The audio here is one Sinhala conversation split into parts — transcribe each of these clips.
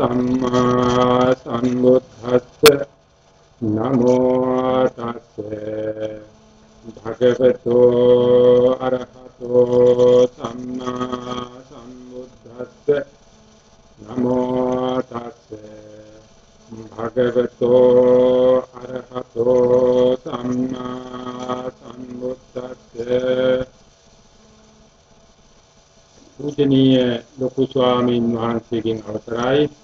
සම්මා සම්බුද්දස්ස නමෝ තස්සේ භගවතෝ අරහතෝ සම්මා සම්බුද්දස්ස නමෝ තස්සේ භගවතෝ අරහතෝ සම්මා සම්බුද්දස්ස පූජනීය ලොකු ස්වාමීන් වහන්සේගෙන් අවසරයි. අනිකුත්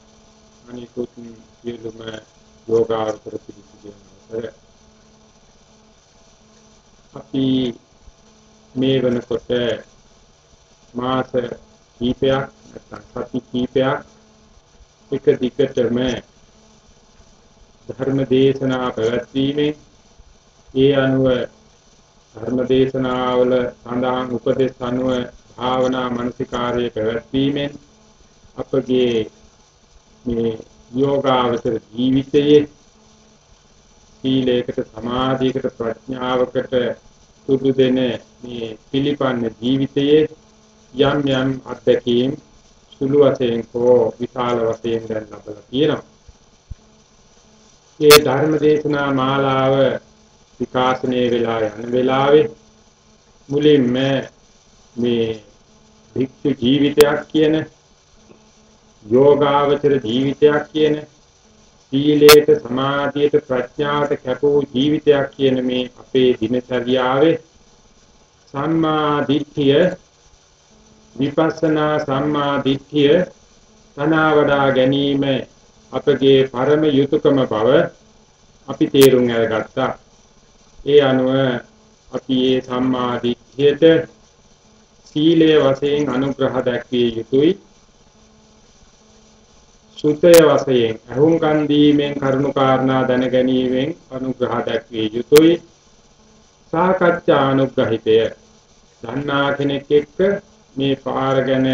සියලුම යෝගාවතර පිළිසිදෙන අවසර අපි මේ වෙනකොට මාස කීපයක් නැත්නම් සති කීපයක් එක දිගටම ධර්ම දේශනා පැවැත්වීමෙන් ඒ අනුව ධර්ම දේශනාවල සඳහන් උපදේශ අනුව භාවනා මානසිකාර්යය පැවැත්වීමෙන් අපගේ මේ යෝගාවචර ජීවිතයේ සීලයකට සමාධියකට ප්‍රඥාවකට සුදු දෙන මේ පිළිපන්න ජීවිතයේ යම් යම් අත්දැකීම් සුළු වශයෙන් හෝ විශාල වශයෙන් දැන් ලබලා තියෙනවා. මේ ධර්ම දේශනා මාලාව විකාශනය වෙලා යන වෙලාවේ මුලින්ම මේ භික්ෂු ජීවිතයක් කියන යෝගාවචර ජීවිතයක් කියන සීලයට සමාධියට ප්‍රඥාවට කැපවූ ජීවිතයක් කියන මේ අපේ දිනචර්යාවේ සම්මා දිට්ඨිය විපස්සනා සම්මා දිට්ඨිය තනවාඩා ගැනීම අපගේ පරම යුතුයකම බව අපි තේරුම් අරගත්තා. ඒ අනුව අපි මේ සම්මා දිට්ඨියට සීලය වශයෙන් අනුග්‍රහ දැක්විය යුතුයි. සුතය වශයෙන් අහුම්කන් දීමෙන් කරුණු කාරණා දැන ගැනීමෙන් අනුග්‍රහ දැක්විය යුතුයි. සාකච්ඡා අනුග්‍රහිතය දන්නා කෙනෙක් එක්ක මේ පාර ගැන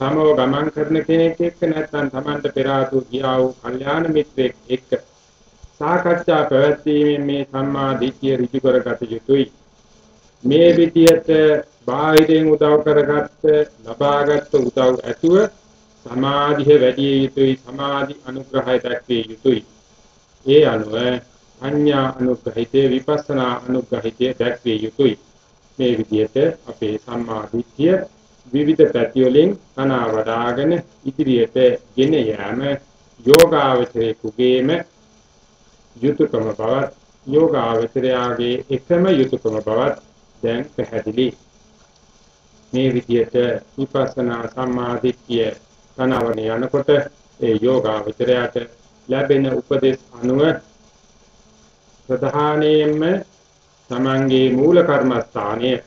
සමව ගමන් කරන කෙනෙක් එක්ක නැත්නම් Tamanට පෙර ආතු ගියා වූ කල්යාණ මිත්‍රෙක් එක්ක සාකච්ඡා පැවැත්වීමෙන් මේ සම්මා දිට්ඨිය ඍජු කරගත යුතුයි. මේ විදියට බාහිරෙන් උදව් කරගත්ත ලබාගත් උදව් ඇතුව සමාධිය වැඩි යුතුයි. සමාධි අනුග්‍රහය දක්විය යුතුයි. ඒ අනුව අඤ්ඤා අනුග්‍රහිතේ විපස්සනා අනුග්‍රහිතේ දක්විය යුතුයි. මේ විදිහට අපේ සම්මා දිට්ඨිය විවිධ පැති වලින් කනා වඩාගෙන ඉදිරියට ගෙන යාම යෝගාවචරයේ කුගේම යුතුයකම බවත් යෝගාවචරයාගේ එකම යුතුයකම බවත් දැන් පැහැදිලි. මේ විදිහට විපස්සනා සම්මාදිට්ඨිය තනවන යනකොට ඒ යෝගාවචරයට ලැබෙන උපදේශ අනුව ප්‍රධානයෙන්ම තමන්ගේ මූල කර්මස්ථානයේ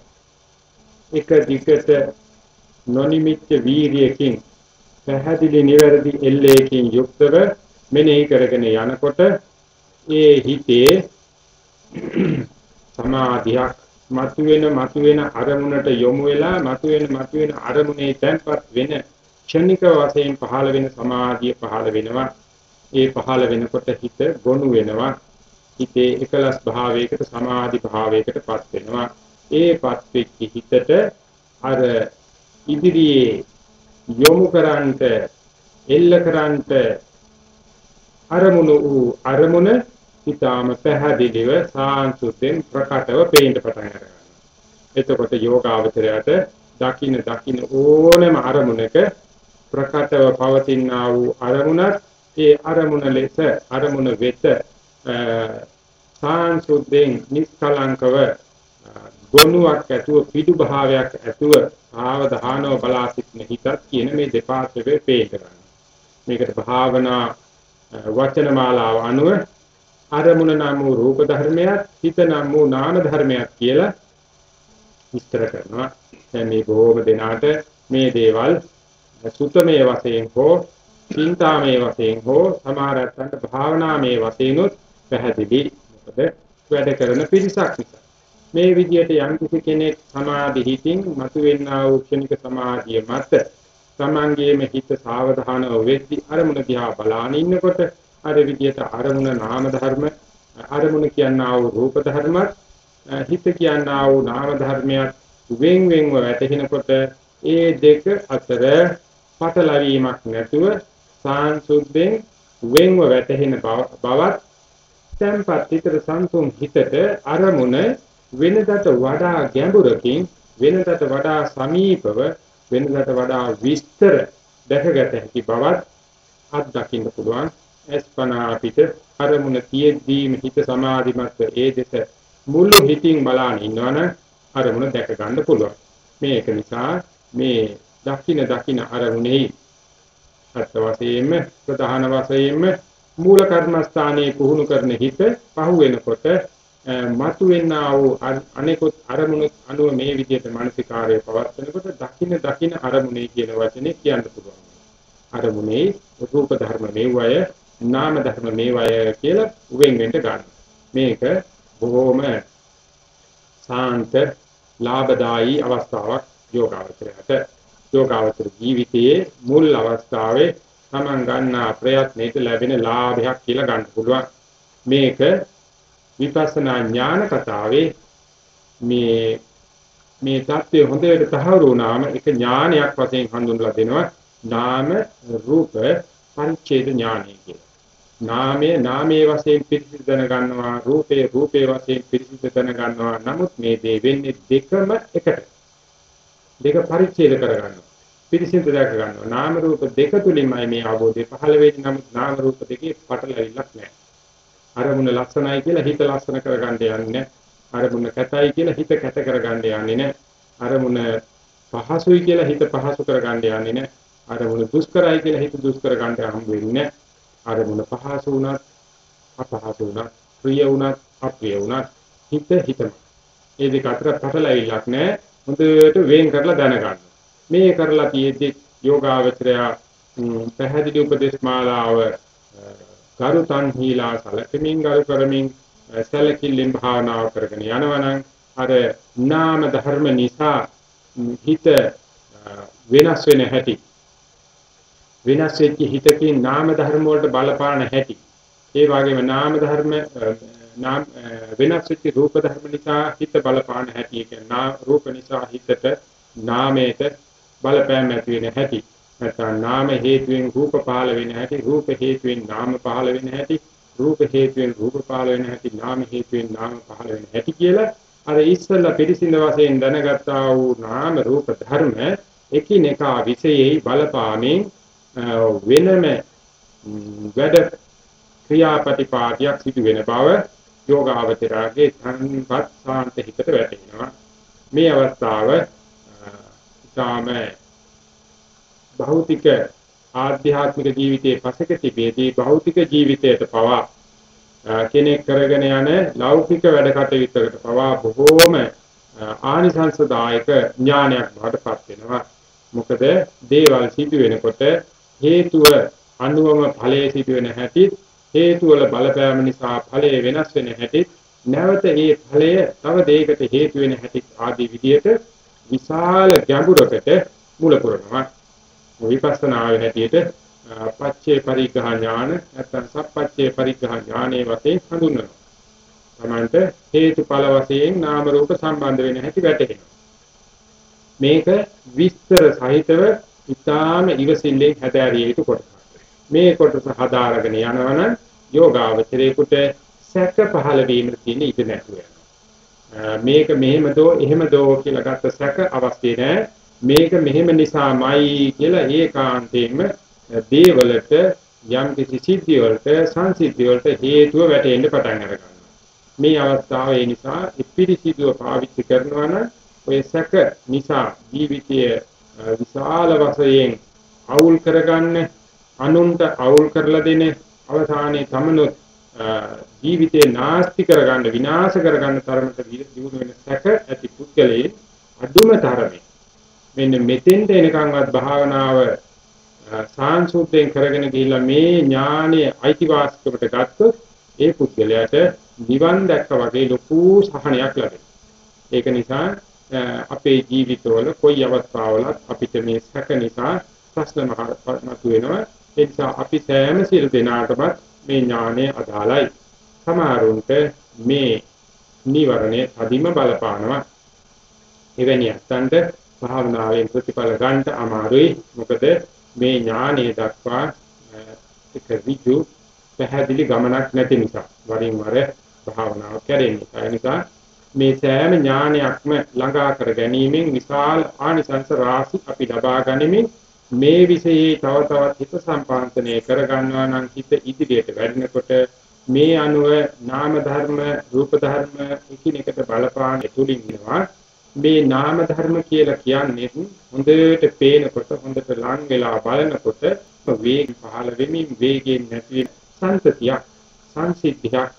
එක දිගට නොනිමිත්ත වීර්යයෙන් පැහැදිලි නිවැරදි එල්ලේකින් යුක්තව මෙනෙහි කරගෙන යනකොට ඒ හිතේ සමාධියක් මතුවෙන මතුවෙන අරමුණට යොමු වෙලා මතුවෙන මතුවෙන අරමුණේ තැන්පත් වෙන ක්ෂණික වශයෙන් පහළ වෙන සමාධිය පහළ වෙනවා. ඒ පහළ වෙනකොට හිත ගොනු වෙනවා. හිතේ එකලස් භාවයකට සමාධි භාවයකටපත් වෙනවා. ඒපත් වෙච්ච හිතට අර ඉදිරියේ යොමු කරන්ට එල්ල කරන්ට අරමුණු වූ අරමුණ ඊටාම පැහැදිලිව සාන්සුතෙන් ප්‍රකටව පේන්න පටන් ගන්නවා. එතකොට යෝගාවචරයට දකින්න දකින්න ඕනෑම අරමුණක ප්‍රකටව පවතිනා වූ අරමුණත් ඒ අරමුණ ලෙස අරමුණ වෙත සාන්සුතෙන් නිස්කලංකව ගොනුවක් ඇතුව පිටු භාවයක් ඇතුව ආවධානව බලා සිටින හිතත් කියන මේ දෙපාර්ශ්වයේ පේන්න ගන්නවා. මේකට භාවනා වචන මාලාව අනුව අරමුණ නම් වූ රූප ධර්මයක් හිත නම් වූ නාම ධර්මයක් කියලා විස්තර කරනවා. දැන් මේ බොහෝම දෙනාට මේ දේවල් සුතමේ වශයෙන් හෝ චින්තාමේ වශයෙන් හෝ සමහරයන්ට භාවනාමේ වශයෙන් පැහැදිලි. මොකද වැඩ කරන පිරිසක් නිසා. මේ විදිහට යම් කිසි කෙනෙක් සමාධි හිතින් මතුවෙනා වූ ක්ෂණික සමාධිය මත තමන්ගේම හිත සාවධානව වෙද්දී අරමුණ දිහා බලාගෙන ඉන්නකොට අර විදියට අරමුණ නාම ධර්ම අරමුණ කියනා වූ රූප ධර්මත් හිත කියනා වූ නාම ධර්මයක් වෙන් වෙන්ව වැටෙනකොට ඒ දෙක අතර පටලැවීමක් නැතුව සාංශුද්ධෙන් වෙන්ව වැටෙන බවත් tempat හිතට සංසුන් හිතට අරමුණ වෙනදට වඩා ගැඹුරකින් වෙනදට වඩා සමීපව වෙනදට වඩා විස්තර දැකගත හැකි බවත් අත්දකින්න පුළුවන්. එස්පනා අපිට අරමුණ තියෙද්දීම හිත සමාධිමත්ව ඒ දෙස මුළු හිතින් බලාන ඉන්නවනම් අරමුණ දැක ගන්න පුළුවන්. මේක නිසා මේ දකින දකින අරමුණෙහි අත් වශයෙන්ම ප්‍රධාන වශයෙන්ම මූල කර්මස්ථානයේ පුහුණු කරන හිත පහු වෙනකොට මතුවෙනා වූ අනෙකුත් අරමුණු අනුව මේ විදිහට මානසිකාරය පවත්වනකොට දකින්න දකින්න අරමුණේ කියන වචනේ කියන්න පුළුවන්. අරමුණේ රූප ධර්ම මේවය නාම ධර්ම මේවය කියලා උගෙන් වෙන්න ගන්න. මේක බොහොම සාන්ත ලාභදායී අවස්ථාවක් යෝගාවචරයට. යෝගාවචර ජීවිතයේ මුල් අවස්ථාවේ Taman ගන්නා ප්‍රයත්නයේ ලැබෙන ලාභයක් කියලා ගන්න පුළුවන්. මේක විපස්සනා ඥාන කතාවේ මේ මේ தත්ත්වය හොඳට තහවුරු වුණාම ඒක ඥානයක් වශයෙන් හඳුන්වලා දෙනවා. නාම රූප පරිච්ඡේද ඥානය කියලා. නාමයේ නාමයේ වශයෙන් පිරිසිදු දැන ගන්නවා රූපේ රූපේ වශයෙන් පිරිසිදු දැන ගන්නවා නමුත් මේ දේ වෙන්නේ දෙකම එකට දෙක පරිච්ඡේද කර ගන්නවා පිරිසිදු දැක ගන්නවා. නාම රූප දෙක තුලින්මයි මේ අවබෝධය පහළ වෙන්නේ. නමුත් නාම රූප දෙකේ පටලැවිල්ලක් නැහැ. අරමුණ ලක්ෂණයි කියලා හිත ලක්ෂණ කරගන්න යන්නේ අරමුණ කැතයි කියලා හිත කැත කරගන්න යන්නේ නැහැ. අරමුණ පහසුයි කියලා හිත පහසු කරගන්න යන්නේ නැහැ. අරමුණ දුෂ්කරයි කියලා හිත දුෂ්කර ගන්න හම්බ වෙන්නේ අරමුණ පහසු වුණත් අපහසු වුණත් ප්‍රිය වුණත් අප්‍රිය වුණත් හිත හිතම. මේ දෙක අතර පටලැවිල්ලක් නැහැ. හොඳට වෙන් කරලා දැනගන්න. මේ කරලා තියෙද්දි යෝගාවචරය පැහැදිලි උපදේශ මාලාව කරුතන් හීලා සලකමින් ගරු කරමින් සැලකිල්ලෙන් භාවනාව කරගෙන යනවනම් අර නාම ධර්ම නිසා හිත වෙනස් වෙන හැටි. වෙනස් වෙච්ච හිතකින් නාම ධර්ම වලට බලපාන හැටි. ඒ වගේම නාම ධර්ම නාම වෙනස් වෙච්ච රූප ධර්ම නිසා හිත බලපාන හැටි. කියන්නේ රූප නිසා හිතට නාමයට බලපෑම් ඇති වෙන හැටි. නැත්නම් නාම හේතුවෙන් රූප පහළ වෙන හැටි රූප හේතුවෙන් නාම පහළ වෙන හැටි රූප හේතුවෙන් රූප පහළ වෙන හැටි නාම හේතුවෙන් නාම පහළ වෙන හැටි කියලා අර ඉස්සල්ලා පිළිසිඳ වශයෙන් දැනගත්තා වූ නාම රූප ධර්ම එකිනෙකා විශේෂයි බලපාමින් වෙනම වැඩ ක්‍රියාපටිපාටියක් සිදු වෙන බව යෝගාවචරයේ සංපත් සාන්ත හිතට වැටෙනවා මේ අවස්ථාව තාම භෞතික ආධ්‍යාත්මික ජීවිතයේ පසක තිබෙදී භෞතික ජීවිතයට පවා කෙනෙක් කරගෙන යන ලෞකික වැඩ කටයුත්තකට පවා බොහෝම ආනිසංසදායක ඥානයක් බවටපත් වෙනවා. මොකද දේවල් සිදු වෙනකොට හේතුව අනුවම ඵලයේ සිදු වෙන හැටි හේතු වල බලපෑම නිසා ඵලය වෙනස් වෙන හැටි නැවත ඒ ඵලය තව දෙයකට හේතු වෙන හැටි ආදී විදියට විශාල ගැඹුරකට මුල පුරනවා විපස්සනාවේ හැටියට පච්චේ පරිග්‍රහ ඥාන නැත්නම් සප්පච්චේ පරිග්‍රහ ඥානයේ වශයෙන් හඳුන්වනවා. තමන්ට හේතුඵල වශයෙන් නාම රූප සම්බන්ධ වෙන හැටි වැටහෙනවා. මේක විස්තර සහිතව ඉතාම ඉවසිල්ලෙන් හැදෑරිය යුතු කොටසක්. මේ කොටස හදාරගෙන යනවනම් යෝගාවචරයේකට සැක පහළ වීම තියෙන ඉඩ නැතුව යනවා. මේක මෙහෙම දෝ එහෙම දෝ කියලා ගත්ත සැක අවශ්‍ය නැහැ. මේක මෙහෙම නිසාමයි කියලා ඒකාන්තයෙන්ම දේවලට යම් කිසි සිද්ධිය වලට සංසිද්ධිය වලට හේතුව වැටෙන්න පටන් අරගන්නවා. මේ අවස්ථාව ඒ නිසා ඉපිරිසිදුව පාවිච්චි කරනවා නම් ඔය සැක නිසා ජීවිතයේ විශාල වශයෙන් අවුල් කරගන්න අනුන්ට අවුල් කරලා දෙන අවසානයේ තමනුත් ජීවිතේ නාස්ති කරගන්න විනාශ කරගන්න තරමට දියුණු වෙන සැක ඇති පුද්ගලයේ අදුම තරමේ මෙන්න මෙතෙන්ට එනකන්වත් භාවනාව සාංශුද්ධයෙන් කරගෙන ගිහිල්ලා මේ ඥානයේ අයිතිවාසිකමට ගත්තොත් ඒ පුද්ගලයාට නිවන් දැක්ක වගේ ලොකු සහනයක් ලැබෙනවා. ඒක නිසා අපේ ජීවිතවල කොයි අවස්ථාවලත් අපිට මේ සැක නිසා ප්‍රශ්න මතුවෙනවා. ඒ නිසා අපි සෑම සිල් දෙනාටම මේ ඥානය අදාළයි. සමහරුන්ට මේ නිවරණය අදිම බලපානවා. එවැනි අත්තන්ට භාවනාවෙන් ප්‍රතිඵල ගන්නට අමාරුයි. මොකද මේ ඥානය දක්වා එක විජු පැහැදිලි ගමනක් නැති නිසා වරින් වර භාවනාව කැරෙන්නේ. ඒ නිසා මේ සෑම ඥානයක්ම ළඟා කර ගැනීමෙන් විශාල ආනිසංස රාශි අපි ලබා ගනිමින් මේ විෂයේ තව තවත් හිත සම්පාදනය කර ගන්නවා නම් හිත ඉදිරියට වැඩෙනකොට මේ අනුව නාම ධර්ම රූප ධර්ම එකිනෙකට බලපාන තුලින් වෙනවා මේ නාම ධර්ම කියලා කියන්නේ හොඳට පේනකොට හොඳට ලං වෙලා බලනකොට වේග පහළ වෙමින් වේගයෙන් නැති සංතතියක් සංසිද්ධියක්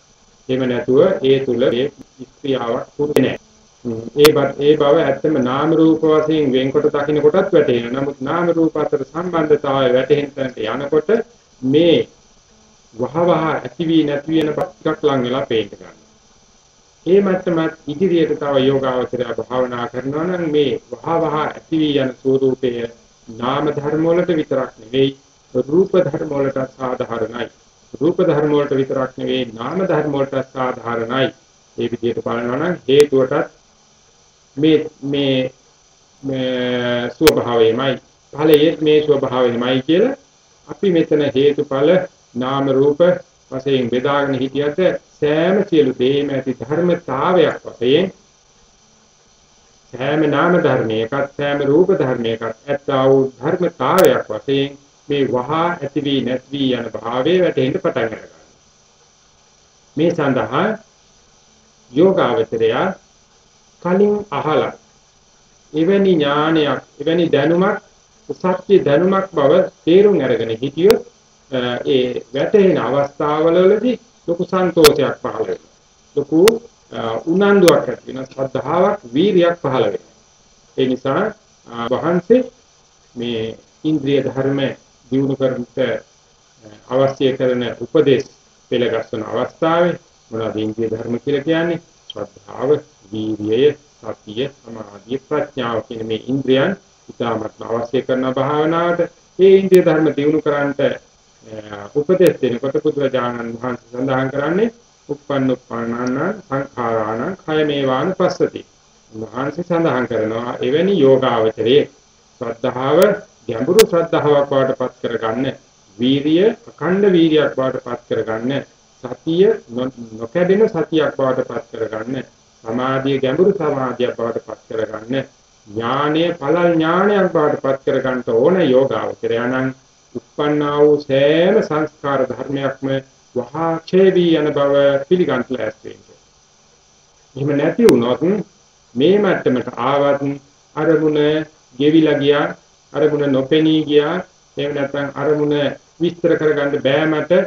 එහෙම නැතුව ඒ තුල ඒ ක්‍රියාවක් පුරුදු නැහැ. ඒ ඒ බව ඇත්තම නාම රූප වශයෙන් වෙන්කොට දකින්න කොටත් වැටහෙනවා. නමුත් නාම රූප අතර සම්බන්ධතාවය වැටහෙන තැනට යනකොට මේ වහවහ ඇති වී නැති වෙන ටිකක් ලං වෙලා පේන්න ගන්නවා. ඒ මට්ටමත් ඉදිරියට තව යෝගාවචරය භාවනා කරනවා නම් මේ වහවහ ඇති වී යන ස්වરૂපය නාම ධර්ම වලට විතරක් නෙවෙයි රූප ධර්ම වලට සාධාරණයි. රූප ධර්ම වලට විතරක් නෙවෙයි නාම ධර්ම වලට සාධාරණයි. ඒ විදිහට බලනවා නම් හේතුවටත් මේ මේ මේ ස්වභාවයමයි ඵලයේ මේ ස්වභාවයමයි කියලා අපි මෙතන හේතුඵල නාම රූප වශයෙන් බෙදාගෙන හිටියට සෑම සියලු දේම ඇති ධර්මතාවයක් වශයෙන් සෑම නාම ධර්මයකත් සෑම රූප ධර්මයකත් ඇත්තා වූ ධර්මතාවයක් වශයෙන් මේ වහා ඇති වී නැති වී යන භාවයේ වැටෙන්න පටන් ගන්නවා. මේ සඳහා යෝගාවචරය කලින් අහලා එවැනි ඥානයක් එවැනි දැනුමක් සත්‍ය දැනුමක් බව තේරුම් අරගෙන හිටියොත් ඒ වැටෙන අවස්ථාවවලදී ලොකු සන්තෝෂයක් පහළ වෙනවා. ලොකු උනන්දුවක් ඇති වෙනවා. ශ්‍රද්ධාවක්, වීරියක් පහළ වෙනවා. ඒ නිසා වහන්සේ මේ ඉන්ද්‍රිය ධර්ම දිනු කරන්නට අවශ්‍ය කරන උපදේශ පෙළගස්සන අවස්ථාවේ මොනවද ඉන්ද්‍රිය ධර්ම කියලා කියන්නේ? ශ්‍රද්ධාව, වීරිය, සතිය, සමාධිය, ප්‍රඥාව කියන මේ ඉන්ද්‍රියන් ඉතාමත් අවශ්‍ය කරන භාවනාවට මේ ඉන්ද්‍රිය ධර්ම දිනු කරන්නට උපදේශ දෙනකොට පුදුරජානන් වහන්සේ සඳහන් කරන්නේ උප්පන්න උප්පන්නාන සංඛාරාණ khය මේවාන පස්සති. වහන්සේ සඳහන් කරනවා එවැනි යෝගාවචරයේ ශ්‍රද්ධාව ගැඹුරු ශ්‍රද්ධාවක් බවට පත් කරගන්න වීරිය අඛණ්ඩ වීරියක් බවට පත් කරගන්න සතිය නොකැඩෙන සතියක් බවට පත් කරගන්න සමාධිය ගැඹුරු සමාධියක් බවට පත් කරගන්න ඥානය පළල් ඥානයක් බවට පත් කරගන්න ඕන යෝගාවචරයණන් උප්පන්නා වූ සෑම සංස්කාර ධර්මයක්ම වහා ඡේවි යන බව පිළිගන්ට ලෑස්ති වෙන්නේ. එහෙම නැති වුණොත් මේ මට්ටමට ආවත් අරමුණ ගෙවිලා ගියා අරමුණ නොපෙනී ගියා එහෙම නැත්නම් අරමුණ විස්තර කරගන්න බෑ මට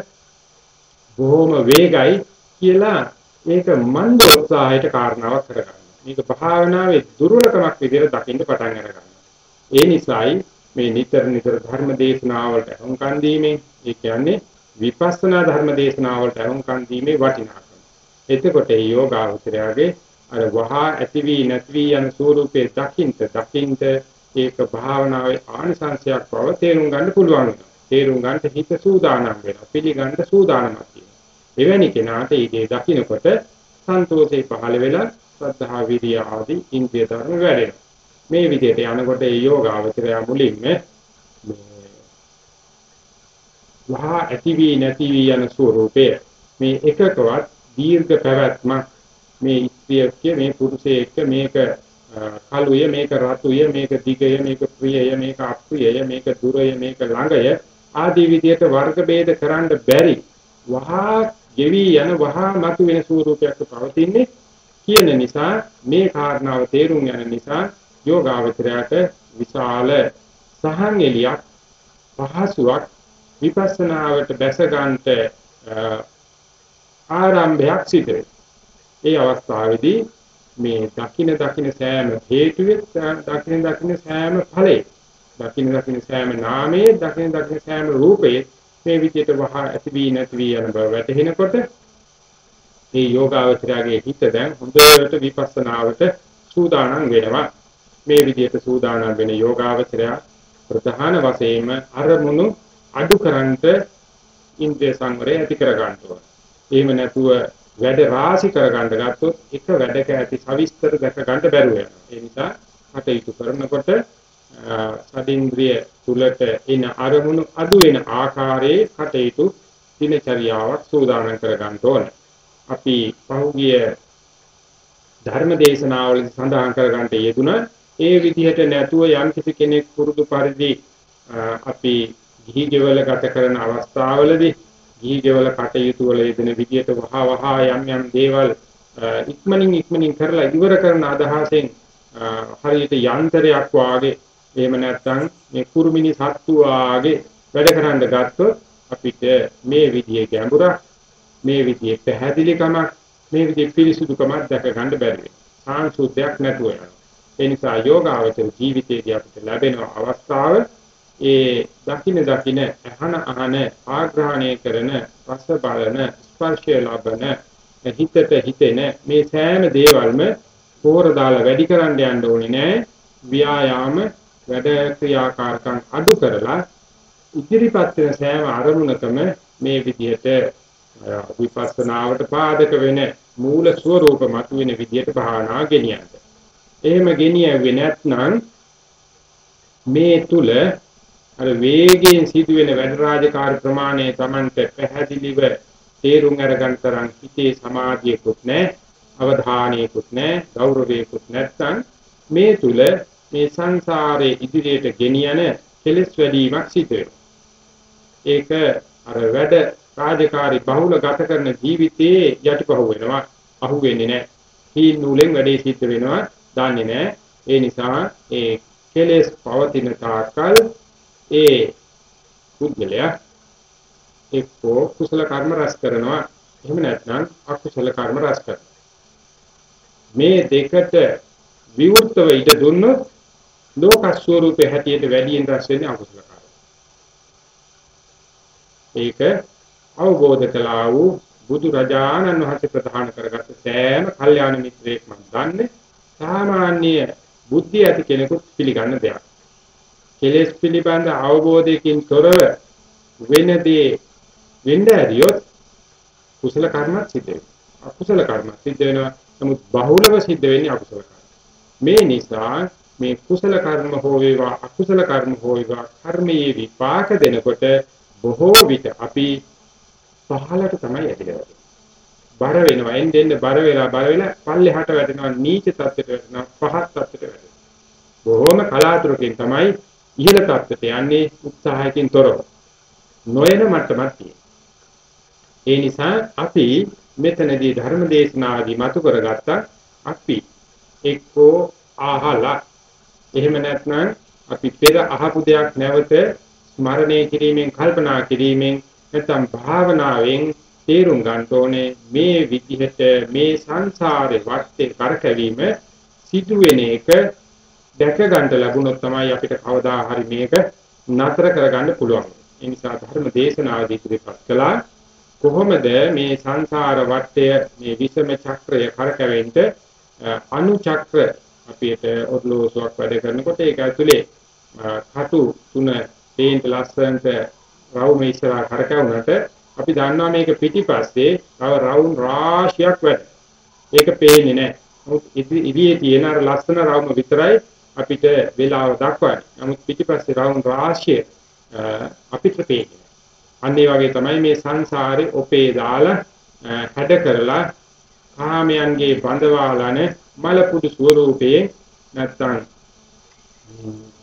බොහොම වේගයි කියලා ඒක මන්ද උත්සාහයට කාරණාවක් කරගන්න. මේක භාවනාවේ දුර්වලකමක් විදිහට දකින්න පටන් අරගන්නවා. ඒ නිසායි මේ නිතර නිතර ධර්ම දේශනාවලට හුම්කන් දීමෙන් ඒ කියන්නේ විපස්සනා ධර්ම දේශනාවලට හුම්කන් දීමේ වටිනාකම. එතකොට මේ යෝගාවචරයාගේ අර වහා ඇති වී නැති වී යන ස්වરૂපේ දකින්ත දකින්ත ඒක භාවනාවේ ආනිසංශයක් බව තේරුම් ගන්න පුළුවන් වෙනවා. තේරුම් ගන්නට හිත සූදානම් වෙනවා. පිළිගන්න සූදානමක් තියෙනවා. එවැනි කෙනාට ඊගේ දකින්නකොට සන්තෝෂේ පහළ වෙලා සද්ධා විරිය ආදී ඉන්ද්‍රිය ධර්ම වැඩෙනවා. මේ විදිහට යනකොට ඒ යෝගාවචරය මුලින්ම මේ වහා ඇති වී නැති වී යන ස්වરૂපය මේ එකකවත් දීර්ඝ පැවැත්මක් මේ ස්ත්‍රියක මේ පුරුෂයෙක් මේක කලුය මේක රතුය මේක දිගය මේක ප්‍රියය මේක අප්‍රියය මේක දුරය මේක ළඟය ආදී විදිහට වර්ග ભેද කරන්න බැරි වහා ගෙවි යන වහා මතු වෙන ස්වરૂපයක් පවතින්නේ කියන නිසා මේ කාරණාව තේරුම් යන නිසා යෝගාවචරයට විශාල සහන් එලියක් පහසුවක් විපස්සනාවට බැස ගන්නට ආරම්භයක් සිදු ඒ අවස්ථාවේදී මේ දකින දකින සෑම හේතුවෙත් දකින දකින සෑම ඵලයේ දකින දකින සෑම නාමයේ දකින දකින සෑම රූපයේ මේ විදිහට වහ ඇති වී නැති වී යන බව වැටහෙනකොට මේ යෝගාවචරයේ හිත දැන් හොඳට විපස්සනාවට සූදානම් වෙනවා මේ විදිහට සූදානම් වෙන යෝගාවචරය ප්‍රධාන වශයෙන්ම අරමුණු අඩු කරන්ට ඉන්ද්‍රිය සංවරය ඇති කර ගන්නවා. එහෙම නැතුව වැඩ රාශි කර ගන්න ගත්තොත් එක වැඩක ඇති සවිස්තර දැක ගන්න බැරුව යනවා. ඒ නිසා කටයුතු කරනකොට සදින්ද්‍රිය තුලට එන අරමුණු අඩු වෙන ආකාරයේ කටයුතු දිනචරියාවක් සූදානම් කර ගන්න ඕන. අපි පහුගිය ධර්ම දේශනාවලදී සඳහන් කර ගන්නට යෙදුණා ඒ විදිහට නැතුව යම් කිසි කෙනෙක් පුරුදු පරිදි අපි ගිහි ගෙවල ගත කරන අවස්ථාවලදී ගිහි ගෙවල කටයුතු වල යෙදෙන විදිහට වහා වහා යම් යම් දේවල් ඉක්මනින් ඉක්මනින් කරලා ඉවර කරන අදහසෙන් හරියට යන්ත්‍රයක් වාගේ එහෙම නැත්නම් මේ කුරුමිනි සත්තු වාගේ වැඩ කරන්න ගත්තොත් අපිට මේ විදිහේ ගැඹුර මේ විදිහේ පැහැදිලිකමක් මේ විදිහේ පිරිසුදුකමක් දැක ගන්න බැරි වෙනවා. සාංශුද්ධයක් නැතුව යනවා. ඒ නිසා යෝගාවචර ජීවිතයේදී අපිට ලැබෙන අවස්ථාව ඒ දකින්න දකින්න අහන අහන ආග්‍රහණය කරන රස බලන ස්පර්ශය ලබන හිතට හිතෙන මේ සෑම දේවල්ම පෝර දාලා වැඩි කරන්න යන්න ඕනේ නෑ ව්‍යායාම වැඩ ක්‍රියාකාරකම් අඩු කරලා ඉදිරිපත් වෙන සෑම අරමුණකම මේ විදිහට විපස්සනාවට පාදක වෙන මූල ස්වરૂප මතුවෙන විදිහට භාවනා ගෙනියන්න. එහෙම ගෙනියුවේ නැත්නම් මේ තුල අර වේගයෙන් සිදුවෙන වැඩ රාජකාරී ප්‍රමාණය Tamante පැහැදිලිව තේරුම් අරගන්න තරම් හිතේ සමාධියකුත් නැහැ අවධානයකුත් නැහැ ගෞරවයකුත් නැත්නම් මේ තුල මේ සංසාරයේ ඉදිරියට ගෙනියන කෙලෙස් වැඩිවීමක් සිදු වෙනවා. ඒක අර වැඩ රාජකාරී බහුල ගත කරන ජීවිතයේ යටිපහුව වෙනවා. අහු වෙන්නේ නැහැ. හීන නූලෙන් වැඩේ සිද්ධ වෙනවා. දන්නේ නැහැ. ඒ නිසා ඒ කෙලෙස් පවතින තාක්කල් ඒ පුද්ගලයා එක්කෝ කුසල කර්ම රැස් කරනවා. එහෙම නැත්නම් අකුසල කර්ම රැස් කරනවා. මේ දෙකට විවෘතව ඉඳ දුන්නොත් ලෝක ස්වරූපේ හැටියට වැඩියෙන් රැස් වෙන්නේ අකුසල කර්ම. ඒක අවබෝධ කළා වූ බුදු රජාණන් වහන්සේ ප්‍රධාන කරගත්ත සෑම කල්යාණ මිත්‍රයෙක් මම දන්නේ සාමාන්‍ය බුද්ධිය ඇති කෙනෙකුට පිළිගන්න දෙයක්. කෙලෙස් පිළිබඳ අවබෝධයකින් තොරව වෙනදී වෙන්න ඇරියොත් කුසල කර්මත් සිද්ධ වෙනවා. අකුසල කර්මත් සිද්ධ වෙනවා. නමුත් බහුලව සිද්ධ වෙන්නේ අකුසල කර්ම. මේ නිසා මේ කුසල කර්ම හෝ වේවා අකුසල කර්ම හෝ වේවා කර්මයේ විපාක දෙනකොට බොහෝ විට අපි පහලට තමයි ඇදලා බර වෙනවා. එන්න එන්න බර වෙලා බර වෙලා පල්ලෙහාට වැටෙනවා නීච තත්ත්වයට වැටෙනවා පහත් තත්ත්වයට වැටෙනවා. බොහොම කලාතුරකින් තමයි ඉහළ තත්ත්වයට යන්නේ උත්සාහයකින් තොරව. නොයන මට්ටමක් තියෙනවා. ඒ නිසා අපි මෙතනදී ධර්ම දේශනාදී මතු කරගත්තා අපි එක්කෝ අහලා එහෙම නැත්නම් අපි පෙර අහපු දෙයක් නැවත ස්මරණය කිරීමෙන් කල්පනා කිරීමෙන් නැත්නම් භාවනාවෙන් තේරුම් ගන්න ඕනේ මේ විදිහට මේ සංසාරේ වත්තේ කරකැවීම සිදුවෙන එක දැක ගන්න ලැබුණොත් තමයි අපිට කවදා හරි මේක නතර කරගන්න පුළුවන්. ඒ නිසා ධර්ම දේශනාදී ඉදිරිපත් කළා කොහොමද මේ සංසාර වටය මේ විසම චක්‍රය කරකැවෙන්න අනු චක්‍ර අපිට ඔර්ලෝසුවක් වැඩ කරනකොට ඒක ඇතුලේ කටු තුන තේන්ත ලස්සනට රවුම ඉස්සරහා කරකවුනට අපි දන්නවා මේක පිටිපස්සේ තව රවුම් රාශියක් වැඩ. ඒක පේන්නේ නැහැ. නමුත් ඉදිරියේ තියෙන අර ලස්සන රවුම විතරයි අපිට වේලාව දක්වන්නේ. නමුත් පිටිපස්සේ රවුම් රාශිය අපිට පේන්නේ. අන්න ඒ වගේ තමයි මේ සංසාරේ ඔපේ දාලා හැඩ කරලා කාමයන්ගේ බඳවාලන මලපුඩු ස්වරූපයේ නැත්තම්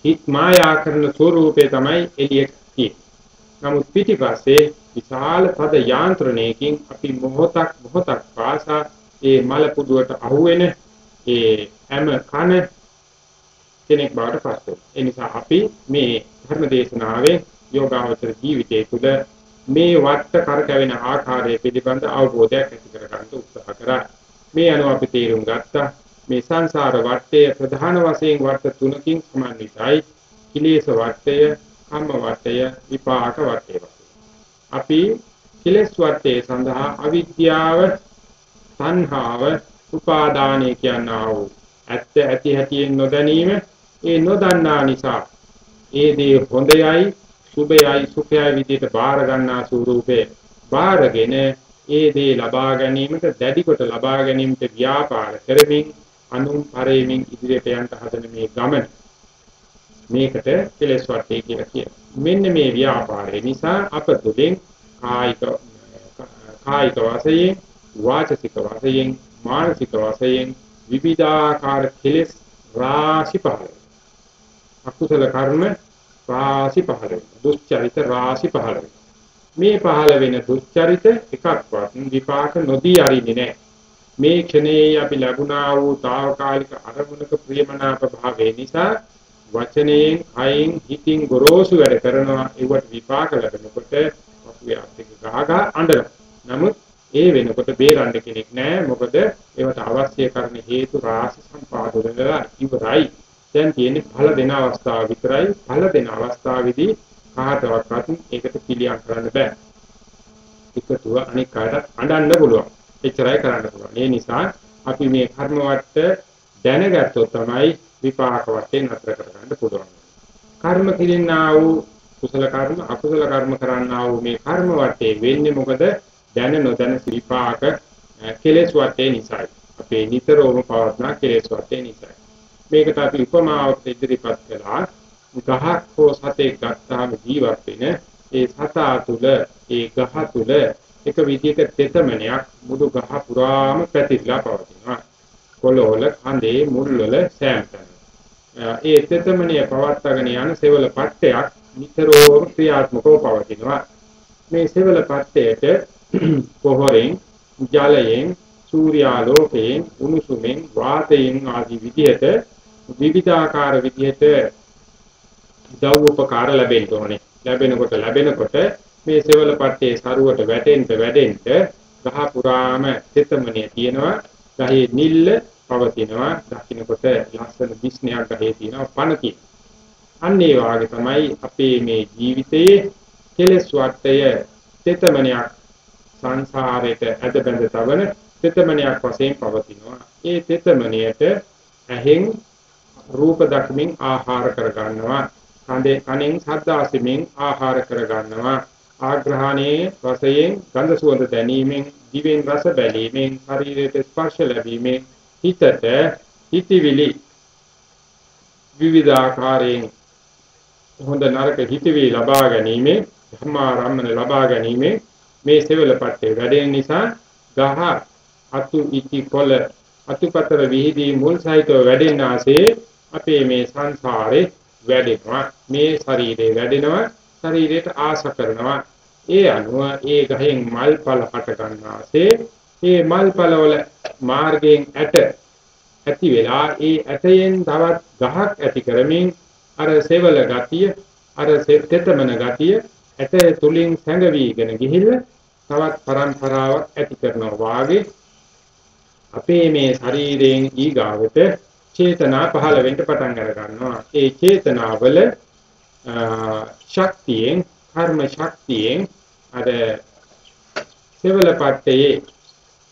හිත් මායා කරන ස්වරූපේ තමයි එළියට තියෙන්නේ. නමුත් පිටිපස්සේ විශාල පද යාන්ත්‍රණයකින් අපි මොහොතක් මොහොතක් පාසා ඒ මලපුඩුවට අහුවෙන ඒ හැම කන කෙනෙක් බවට පත් වෙනවා. ඒ නිසා අපි මේ ධර්ම දේශනාවේ යෝගාවචර ජීවිතයේ තුළ මේ වට කරකැවෙන ආකාරය පිළිබඳ අවබෝධයක් ඇති කර ගන්න උත්සාහ කරා. මේ අනුව අපි තේරුම් ගත්තා මේ සංසාර වටයේ ප්‍රධාන වශයෙන් වට තුනකින් සමන්විතයි. කිලේශ වටය, කම්ම වටය, විපාක වටය. අපි කිලේශ වටේ සඳහා අවිද්‍යාව, සංහාව, උපාදානය කියනා වූ ඇත්ත ඇති හැටියෙන් නොදැනීම ඒ නොදන්නා නිසා ඒ දේ හොඳයයි සුභයයි සුඛයයි විදිහට බාර ගන්නා ස්වරූපේ බාරගෙන ඒ දේ ලබා ගැනීමට දැඩි කොට ලබා ගැනීමට ව්‍යාපාර කරමින් අනුන් පරෙමින් ඉදිරියට යන්න හදන මේ ගමන මේකට කෙලෙස් වටේ කියලා කියනවා. මෙන්න මේ ව්‍යාපාරය නිසා අප තුළින් කායික කායික වශයෙන් වාචසික වශයෙන් මානසික වශයෙන් විවිධාකාර කෙලෙස් රාශි පහළ අකුසල කර්ම රාශි පහළ දුස්චරිත රාශි පහළ මේ පහළ වෙන දුස්චරිත එකක්වත් විපාක නොදී අරින්නේ නැහැ මේ ක්ෂණයේ අපි ලැබුණා වූ తాවකාලික අරමුණක ප්‍රියමනාප භාවය නිසා වචනයෙන් කයින් හිතින් ගොරෝසු වැඩ කරනවා ඒවට විපාක ලැබෙනකොට අපි ආර්ථික ගහගා අඬනවා නමුත් ඒ වෙනකොට බේරන්න කෙනෙක් නැහැ. මොකද ඒවට අවශ්‍ය කරන හේතු රාශි සම්පාදනය වෙලා ඉවරයි. දැන් තියෙන්නේ ඵල දෙන අවස්ථාව විතරයි. ඵල දෙන අවස්ථාවේදී කාටවත් ඒකට පිළියම් කරන්න බෑ. එකතුව අනික් කාටත් අඬන්න පුළුවන්. එච්චරයි කරන්න පුළුවන්. ඒ නිසා අපි මේ කර්ම වට දැනගත්තොත් තමයි විපාක වටේ නතර කරගන්න පුළුවන්. කර්ම කිරින්නා වූ කුසල කර්ම අකුසල කර්ම කරන්නා වූ මේ කර්ම වටේ වෙන්නේ මොකද දැන නොදැන විපාක කෙලෙස් වටේ නිසායි. අපේ නිතරම පවත්නා කෙලෙස් වටේ නිසායි. මේකට අපි උපමාවක් ඉදිරිපත් කළා. ගහක් හෝ සතෙක් ගත්තාම ජීවත් වෙන ඒ සතා තුල ඒ ගහ තුල එක විදිහක තෙතමනයක් මුළු ගහ පුරාම පැතිරලා පවතිනවා. කොළවල, කඳේ, මුල්වල සෑමතැන. ඒ තෙතමනිය පවත්වාගෙන යන සෙවල පට්ටයක් නිතරම ක්‍රියාත්මකව පවතිනවා. මේ සෙවල පට්ටයට පොහොරෙන් ජලයෙන් සූර්යාලෝකයෙන් උණුසුමෙන් වාතයෙන් ආදී විදිහට විවිධාකාර විදිහට උදව් උපකාර ලැබෙන්න ඕනේ. ලැබෙනකොට ලැබෙනකොට මේ සෙවල පට්ටේ සරුවට වැටෙන්න වැටෙන්න ගහ පුරාම තෙතමනිය තියෙනවා. ගහේ නිල්ල පවතිනවා. දකින්නකොට ලස්සන දිස්නයක් ගහේ තියෙනවා. පණ තියෙනවා. අන්න ඒ වාගේ තමයි අපේ මේ ජීවිතයේ කෙලස් වටය තෙතමනයක් සංසාරයට ඇද බැඳ තවන තෙතමනයක් වශයෙන් පවතිනවා. ඒ තෙතමනියට ඇහෙන් රූප දක්මින් ආහාර කර ගන්නවා. කඳේ කනෙන් ශබ්ද ආසමින් ආහාර කර ගන්නවා. ආග්‍රහණයේ රසයෙන් ගන්ධ සුවඳ දැනීමෙන් දිවෙන් රස බැලීමෙන් ශරීරයට ස්පර්ශ ලැබීමෙන් හිතට හිතවිලි විවිධාකාරයෙන් හොඳ නරක හිතවිලි ලබා ගැනීම ධර්මාරම්මන ලබා ගැනීම මේ සෙවල පට්ටේ වැඩෙන නිසා ගහ අතු ඉති කොළ අතුපතර විහිදී මුල් සහිතව වැඩෙන ආසේ අපේ මේ සංසාරේ වැඩෙනවා. මේ ශරීරේ වැඩෙනවා ශරීරයට ආස කරනවා. ඒ අනුව ඒ ගහෙන් මල්පල හට ගන්නාසේ ඒ මල්පල වල මාර්ගයෙන් ඇට ඇති වෙලා ඒ ඇටයෙන් තවත් ගහක් ඇති කරමින් අර සෙවල ගතිය අර තෙතමන ගතිය ඇට තුලින් සැඟවිගෙන ගිහිල්ලා තවත් પરම්පරාවක් ඇති කරනවා වාගේ අපේ මේ ශරීරයෙන් ඊගාවට චේතනා පහළ වෙන්න පටන් අර ගන්නවා. ඒ චේතනාවල ශක්තියෙන් කර්ම ශක්තියෙන් අර සෙවලපට්ටයේ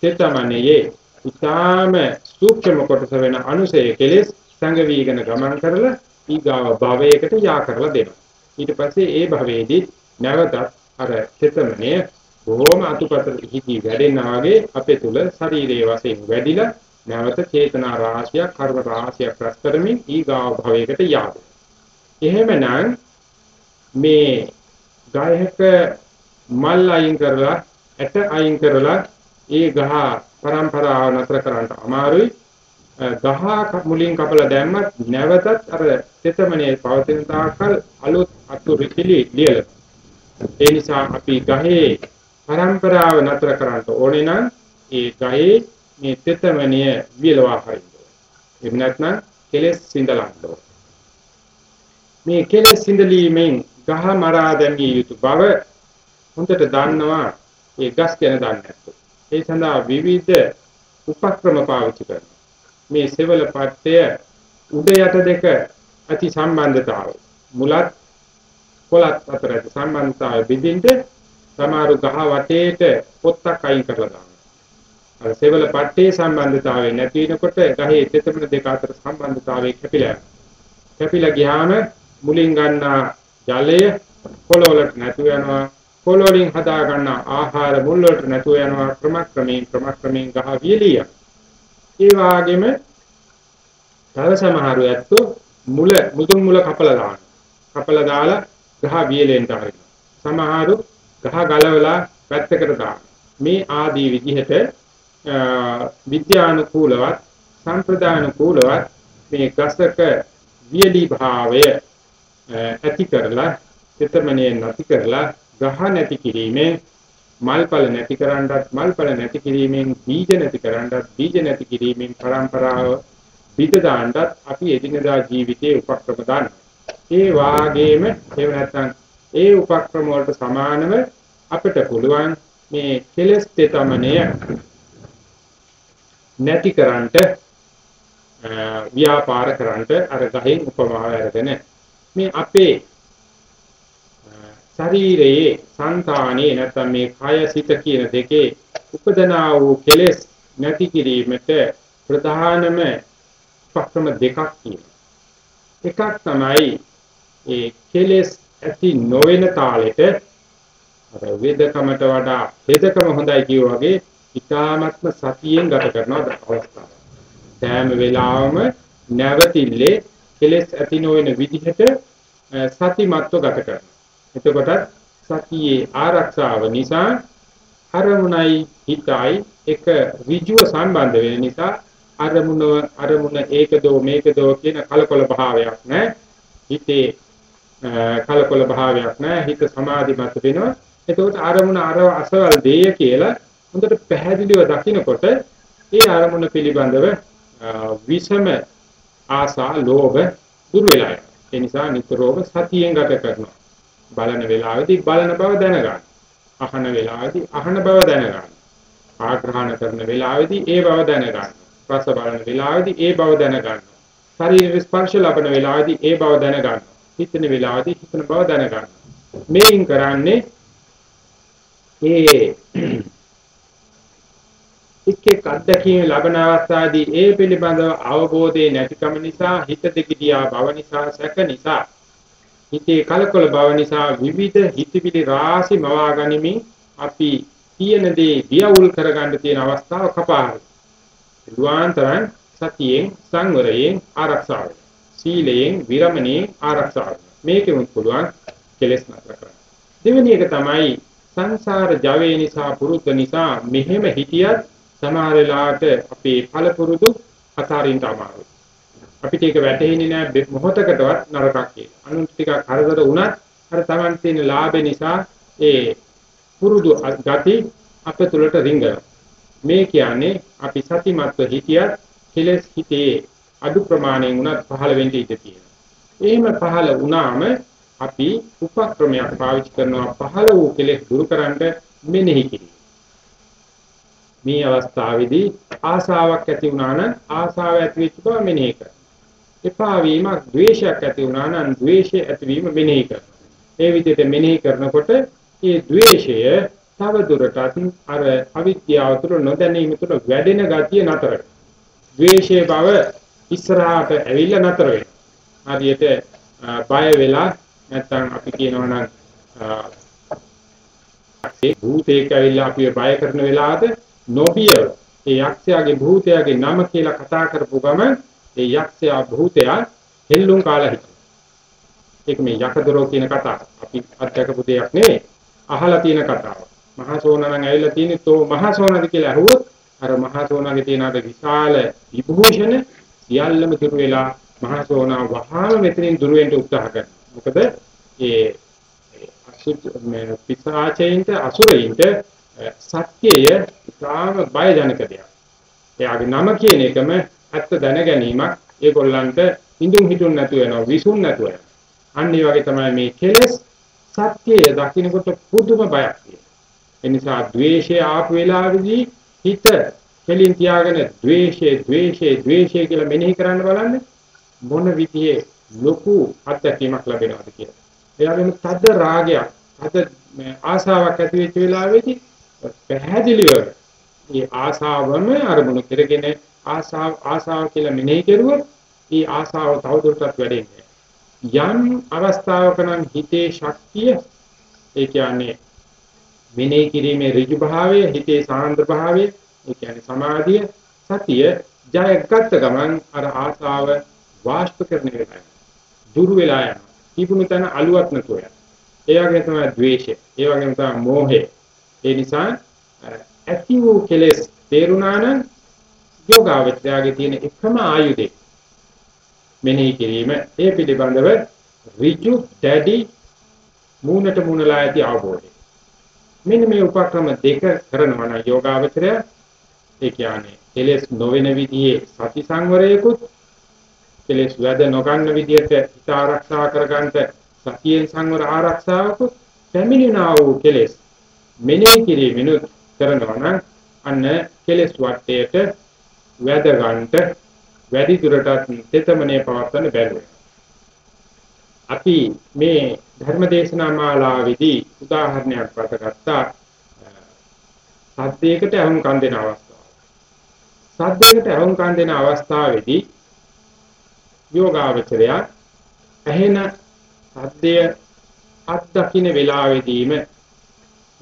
චේතමනයේ ඊටාම සූක්ෂම කොටස වෙන අනුසය කෙලෙස් සංගවීගෙන ගමන් කරලා ඊගාව භවයකට යා කරලා දෙනවා. ඊට පස්සේ ඒ භවයේදී නැවතත් අර චේතමනයේ බොහොම අතුපතර හිතී වැඩෙනා වගේ අපේ තුල ශරීරයේ වශයෙන් වැඩිලා නැවත චේතනා රාශියක් කර්ම රාශියක් රැස් කරමින් ඊගාව භවයකට යාද. එහෙමනම් මේ ගායක මල් අයින් කරලා ඇට අයින් කරලා ඒ ගහ પરම්පරාව නතර කරන්න අමාරුයි. ගහ මුලින් කපලා දැම්මත් නැවතත් අර තෙතමනේ පවතින තාක්කල් අලුත් අතු රිකිලි ලියලා. ඒ නිසා අපි ගහේ පරම්පරාව නතර කරන්න ඕනේ නම් ඒ ගහේ මේ තෙතමනිය විලවා හරින්න ඕනේ. එහෙම නැත්නම් කෙලෙස් සිඳලන්න ඕනේ. මේ කෙලෙස් සිඳලීමෙන් ගහ මරා දැමිය යුතු බව හොඳට දන්නවා ඒ ගස් ගැන දන්නේ නැත්නම්. ඒ සඳහා විවිධ උපක්‍රම පාවිච්චි කරනවා. මේ සෙවල පත්තය උඩ යට දෙක ඇති සම්බන්ධතාවය මුලත් කොලත් අතර ඇති සම්බන්ධතාවය බෙදින්ද සමහරු ගහ වටේට පොත්තක් අයින් කරලා දානවා. අර සෙවල පට්ටේ සම්බන්ධතාවය නැති වෙනකොට ගහේ තෙතමන දෙක අතර සම්බන්ධතාවය කැපිලා කැපිලා ගියාම මුලින් ගන්නා ජලය පොළොවලට නැතු වෙනවා. පොළොවලින් හදා ගන්නා ආහාර මුල් වලට නැතු වෙනවා. ක්‍රමක්‍රමයෙන් ක්‍රමක්‍රමයෙන් ගහ වියලිය. ඒ වගේම තව සමහරු ඇත්තෝ මුල මුදුන් මුල කපලා දානවා. කපලා දාලා ගහ වියලෙන්ට හරිනවා. සමහරු ගහ ගලවලා පැත්තකට දානවා. මේ ආදී විදිහට විද්‍යානුකූලවත් සම්ප්‍රදානුකූලවත් මේ ගසක වියලි භාවය ඇති කරලා චිතමනේ නැති කරලා ගහ නැති කිරීමෙන් මල්පල නැති කරන්නත් මල්පල නැති කිරීමෙන් බීජ නැති කරන්නත් බීජ නැති කිරීමෙන් પરම්පරාව බිද දාන්නත් අපි එදිනදා ජීවිතයේ උපක්‍රම දාන්න. ඒ වාගේම එහෙම නැත්නම් ඒ උපක්‍රම වලට සමානව අපිට පුළුවන් මේ කෙලස් තෙතමනය නැති කරන්නට ව්‍යාපාර කරන්නට අර ගහෙන් උපමාව අරගෙන මේ අපේ ශරීරයේ సంతානේ නැත්නම් මේ කය සිත කියන දෙකේ උපදනා වූ කෙලෙස් නැති කිරීමට ප්‍රධානම උපක්‍රම දෙකක් තියෙනවා. එකක් තමයි ඒ කෙලෙස් ඇති නොවන තාලෙට අර වේදකමට වඩා වේදකම හොඳයි කියෝ වගේ ඊ타ත්ම සතියෙන් ගත කරන අවස්ථාව. සෑම වෙලාවම නැවතිල්ලේ කෙලෙස් ඇති නොවන විදිහට සතිමත්ව ගත කරනවා. එතකොට සතියේ ආරක්ෂාව නිසා අරමුණයි හිතයි එක ඍජුව සම්බන්ධ වෙන නිසා අරමුණ අරමුණ ඒකදෝ මේකදෝ කියන කලකොල භාවයක් නැහැ හිතේ කලකොල භාවයක් නැහැ හිත සමාධිමත් වෙනවා එතකොට අරමුණ අර අසවල් දෙය කියලා හොඳට පැහැදිලිව දකිනකොට ඒ අරමුණ පිළිබඳව විෂම ආසා ලෝභ දුර වෙලා ඒ නිසා නිතරම සතියෙන් ගත කරනවා බලන වෙලාවේදී බලන බව දැනගන්න. අහන වෙලාවේදී අහන බව දැනගන්න. ආග්‍රහණ කරන වෙලාවේදී ඒ බව දැනගන්න. රස බලන වෙලාවේදී ඒ බව දැනගන්න. ශරීර ස්පර්ශ ලබන වෙලාවේදී ඒ බව දැනගන්න. හිතන වෙලාවේදී හිතන බව දැනගන්න. මේන් කරන්නේ ඒ එක් එක් අත්දැකීම් ලබන අවස්ථාවේදී ඒ පිළිබඳව අවබෝධය නැතිකම නිසා හිත දෙකිටියා බව නිසා සැක නිසා හිතේ කලකොල බව නිසා විවිධ හිතවිලි රාශි මවා ගනිමින් අපි කියන දේ දියවුල් කරගන්න තියෙන අවස්ථාව කපාරයි. දුආන්තරන් සතියෙන් සංවරයෙන් ආරක්ෂාව. සීලයෙන් විරමණයෙන් ආරක්ෂාව. මේකෙමුත් පුළුවන් කෙලෙස් නතර කරන්න. දෙවෙනි එක තමයි සංසාර ජවයේ නිසා පුරුද්ද නිසා මෙහෙම හිටියත් සමහර වෙලාවට අපේ පළපුරුදු අතාරින්න අමාරුයි. අපිට ඒක වැටහෙන්නේ නැහැ මොහොතකටවත් නරකක් කියලා. අනුන් ටිකක් හරදර වුණත් අර Taman තියෙන ලාභේ නිසා ඒ පුරුදු ගති අප තුළට රිංගන. මේ කියන්නේ අපි සතිමත්ව හිතියත් කෙලස් හිතේ අඩු ප්‍රමාණයෙන් උනත් පහළ වෙන්න ඉඩ තියෙනවා. එහෙම පහළ වුණාම අපි උපක්‍රමයක් පාවිච්චි කරනවා පහළ වූ කෙලෙස් දුරු කරන්න මෙනෙහි කිරීම. මේ අවස්ථාවේදී ආසාවක් ඇති වුණා නම් ආසාව ඇති වෙච්ච බව මෙනෙහි කරනවා. එපා වීමක් ද්වේෂයක් ඇති වුණා නම් ද්වේෂය ඇතිවීම මෙනෙහි කරනවා. මේ විදිහට මෙනෙහි කරනකොට මේ ද්වේෂය තව දුරටත් අර අවිද්‍යාව තුළ නොදැනීම තුළ වැඩෙන ගතිය නතර වෙනවා. ද්වේෂයේ බව ඉස්සරහට ඇවිල්ලා නතර වෙනවා. හරියට බය වෙලා නැත්තම් අපි කියනවා නම් ඒ භූතේක ඇවිල්ලා අපිව බය කරන වෙලාවට නොබිය ඒ යක්ෂයාගේ භූතයාගේ නම කියලා කතා කරපු ගමන් ඒ යක්ෂයා භූතයා හෙල්ලුම් කාලා හිටියා. ඒක මේ යකදරෝ කියන කතාව. අපි අත්දකපු දෙයක් නෙවෙයි. අහලා තියෙන කතාව. මහා සෝනනම් ඇවිල්ලා තියෙන්නේ තෝ මහා සෝනද කියලා අහුවොත් අර මහා සෝනගේ තියෙන අර විශාල විභූෂණ සියල්ලම දුර වෙලා මහා සෝනා වහාම මෙතනින් දුර වෙන්න උත්සාහ කරනවා. මොකද ඒ අසුත් මේ පිසාචයින්ට අසුරයින්ට සත්‍යය ඉතාම බයජනක දෙයක්. එයාගේ නම කියන එකම ඇත්ත දැන ගැනීමක් ඒගොල්ලන්ට ඉඳුන් හිටුන් නැතුව යනවා විසුන් නැතුව යනවා. අන්න ඒ වගේ තමයි මේ කෙලෙස් සත්‍යය දකින්නකොට පුදුම බයක් තියෙනවා. ඒ නිසා ද්වේෂය ආපු වෙලාවේදී හිත කෙලින් තියාගෙන ද්වේෂය ද්වේෂය ද්වේෂය කියලා මෙනෙහි කරන්න බලන්න මොන විදිහේ ලොකු අත්දැකීමක් ලැබෙනවද කියලා. එයාගෙම තද රාගයක්, තද ආසාවක් ඇති වෙච්ච වෙලාවේදී පැහැදිලිව මේ ආසාවම අරමුණු කරගෙන ආසාව ආසාව කියලා මෙනෙහි කරුවොත් ඒ ආසාව තවදුරටත් වැඩෙන්නේ. යම් අවස්ථාවක නම් හිතේ ශක්තිය ඒ කියන්නේ මෙනෙහි කිරීමේ ඍජු භාවය, හිතේ සාන්ද්‍ර භාවය, ඒ කියන්නේ සමාධිය, සතිය ජයගත් ගමන් අර ආසාව වාෂ්ප කරන වෙලාවයි. දුරු වෙලා යනවා. කීපුණු තැන අලුවත් නැතුව යනවා. ඒ වගේ තමයි ද්වේෂය. ඒ වගේම තමයි මෝහය. ඒ නිසා ඇති වූ කෙලෙස් තේරුණා නම් යෝගාවචරයාගේ තියෙන එකම ආයුධය මෙනෙහි කිරීම ඒ පිළිබඳව ඍජු දැඩි මූණට මූණලා ඇති අවබෝධය. මෙන්න මේ උපක්‍රම දෙක කරනවා නම් යෝගාවචරය ඒ කියන්නේ කෙලෙස් නොවන විදිහේ සති සංවරයකුත් කෙලෙස් වැද නොගන්න විදිහට හිත ආරක්ෂා කරගන්නට සතියෙන් සංවර ආරක්ෂාවකුත් පැමිණෙනා වූ කෙලෙස් මෙනෙහි කිරීමෙනුත් කරනවා නම් අන්න කෙලෙස් වටේට වැද ගන්නට වැඩි දුරටත් තෙතමනේ පවත්වන්න බැහැ. අපි මේ ධර්මදේශනා මාලාවේදී උදාහරණයක් වතගත්තා සද්දයකට අහුම්කම් දෙන අවස්ථාව. සද්දයකට අහුම්කම් දෙන අවස්ථාවේදී යෝගාවචරය ඇහෙන සද්දය අත්දකින්න වෙලාවේදීම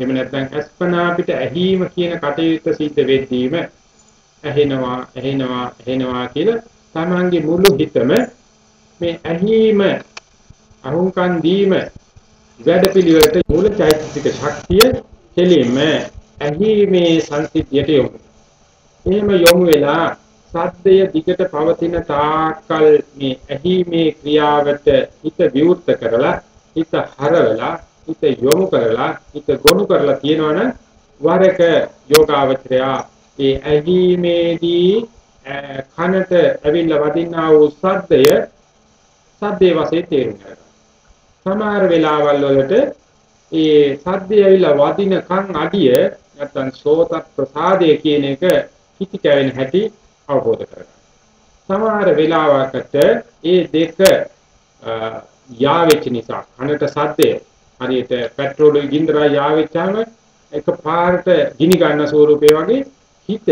එහෙම නැත්නම් අස්පනා පිට ඇහිම කියන කටයුත්ත සිද්ධ වෙද්දීම ඇහෙනවා ඇහෙනවා ඇහෙනවා කියලා තමන්ගේ මුළු හිතම මේ ඇහිම අහුම්කන් දීම වැඩපිළිවෙලට මූල චෛතසික ශක්තිය කෙලින්ම ඇහිීමේ සංසිද්ධියට යොමු. එහෙම යොමු වෙලා සද්දය දිගට පවතින තාක්කල් මේ ඇහිීමේ ක්‍රියාවට හිත විවෘත කරලා හිත හරවලා හිත යොමු කරලා හිත ගොනු කරලා තියෙනවනම් වරක යෝගාවචරයා ඒ ඇහිීමේදී කනට ඇවිල්ලා වදිනා වූ සද්දය සද්දේ වශයෙන් තේරුම් ගන්නවා. සමහර වෙලාවල් වලට ඒ සද්දය ඇවිල්ලා වදින කන් අඩිය නැත්තම් සෝත ප්‍රසාදය කියන එක පිටි කැවෙන හැටි අවබෝධ කරගන්න. සමහර වෙලාවකට ඒ දෙක යාවෙච්ච නිසා කනට සද්දය හරියට පෙට්‍රෝල් ගින්දරා යාවෙච්චාම එක පාරට ගිනි ගන්න ස්වරූපේ වගේ හිත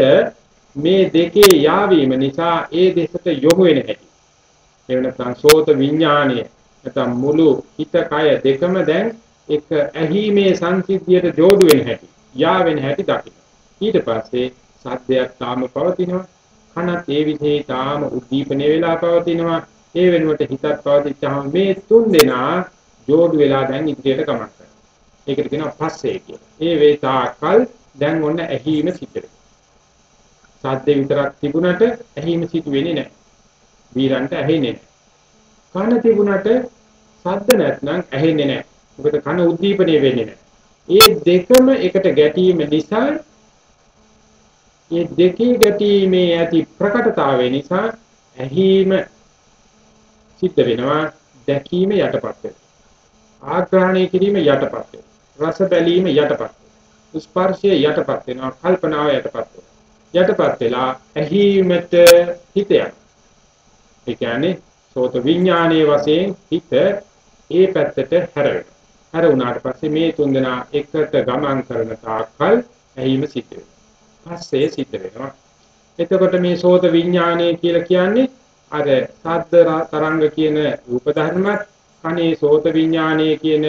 මේ දෙකේ යාවීම නිසා ඒ දෙසට යොමු වෙන හැටි. එහෙම නැත්නම් සෝත විඥානය නැත්නම් මුළු හිත කය දෙකම දැන් එක ඇහිීමේ සංසිද්ධියට جوړු වෙන හැටි යා වෙන හැටි දකින්න ඊට පස්සේ සද්දයක් තාම පවතිනවා කනත් ඒ විදිහේ තාම උද්දීපන වෙලා පවතිනවා ඒ වෙනුවට හිතත් පවතිච්චාම මේ තුන් දෙනා جෝඩු වෙලා දැන් ඉදිරියට ගමන් කරනවා. ඒකට කියනවා පස්සේ කියලා. ඒ වේතාකල් දැන් ඔන්න ඇහිම සිදුවේ. සද්දේ විතරක් තිබුණට ඇහිම සිදු වෙන්නේ නැහැ. වීරන්ට ඇහෙන්නේ නැහැ. කන තිබුණට සද්ද නැත්නම් ඇහෙන්නේ නැහැ. මොකද කන උද්දීපනය වෙන්නේ නැහැ. ඒ දෙකම එකට ගැටීම නිසා ඒ දෙකේ ගැටීමේ ඇති ප්‍රකටතාවය නිසා ඇහිම සිද්ධ වෙනවා දැකීම යටපත් වෙනවා. ආග්‍රහණය කිරීම යටපත් වෙනවා රස බැලීම යටපත් වෙනවා ස්පර්ශය යටපත් වෙනවා කල්පනාව යටපත් වෙනවා යටපත් වෙලා ඇහිමට හිතයක් ඒ කියන්නේ සෝත විඥානයේ වශයෙන් හිත ඒ පැත්තට හැරෙනවා. හැර වුණාට පස්සේ මේ තුන්දෙනා එකට ගමන් කරන තාක්කල් ඇහිම සිද්ධ වෙනවා. පස්සේ සිද්ධ වෙනවා. එතකොට මේ සෝත විඥානය කියලා කියන්නේ අර සද්ද තරංග කියන රූප ධර්මත් අනේ සෝත විඥානයේ කියන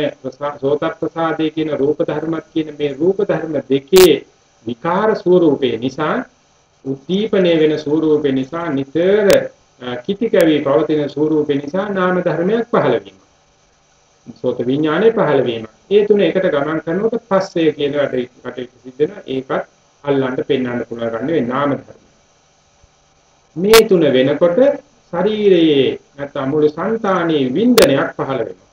සෝත ප්‍රසාදයේ කියන රූප ධර්මත් කියන මේ රූප ධර්ම දෙකේ විකාර ස්වરૂපේ නිසා උද්දීපනය වෙන ස්වરૂපේ නිසා නිතර කිතිකවි පවතින ස්වરૂපේ නිසා නාම ධර්මයක් පහළ වීම. සෝත විඥානයේ පහළ වීම. ඒ තුන එකට ගමන් කරනකොට පස්සේ කියන වැඩට සිද්ධ වෙන ඒකත් අල්ලන්න පෙන්වන්න පුළුවන් ගන්න වේ නාම ධර්ම. මේ තුන වෙනකොට ශරීරයේ නැත්නම් මුළු సంతානයේ වින්දනයක් පහළ වෙනවා.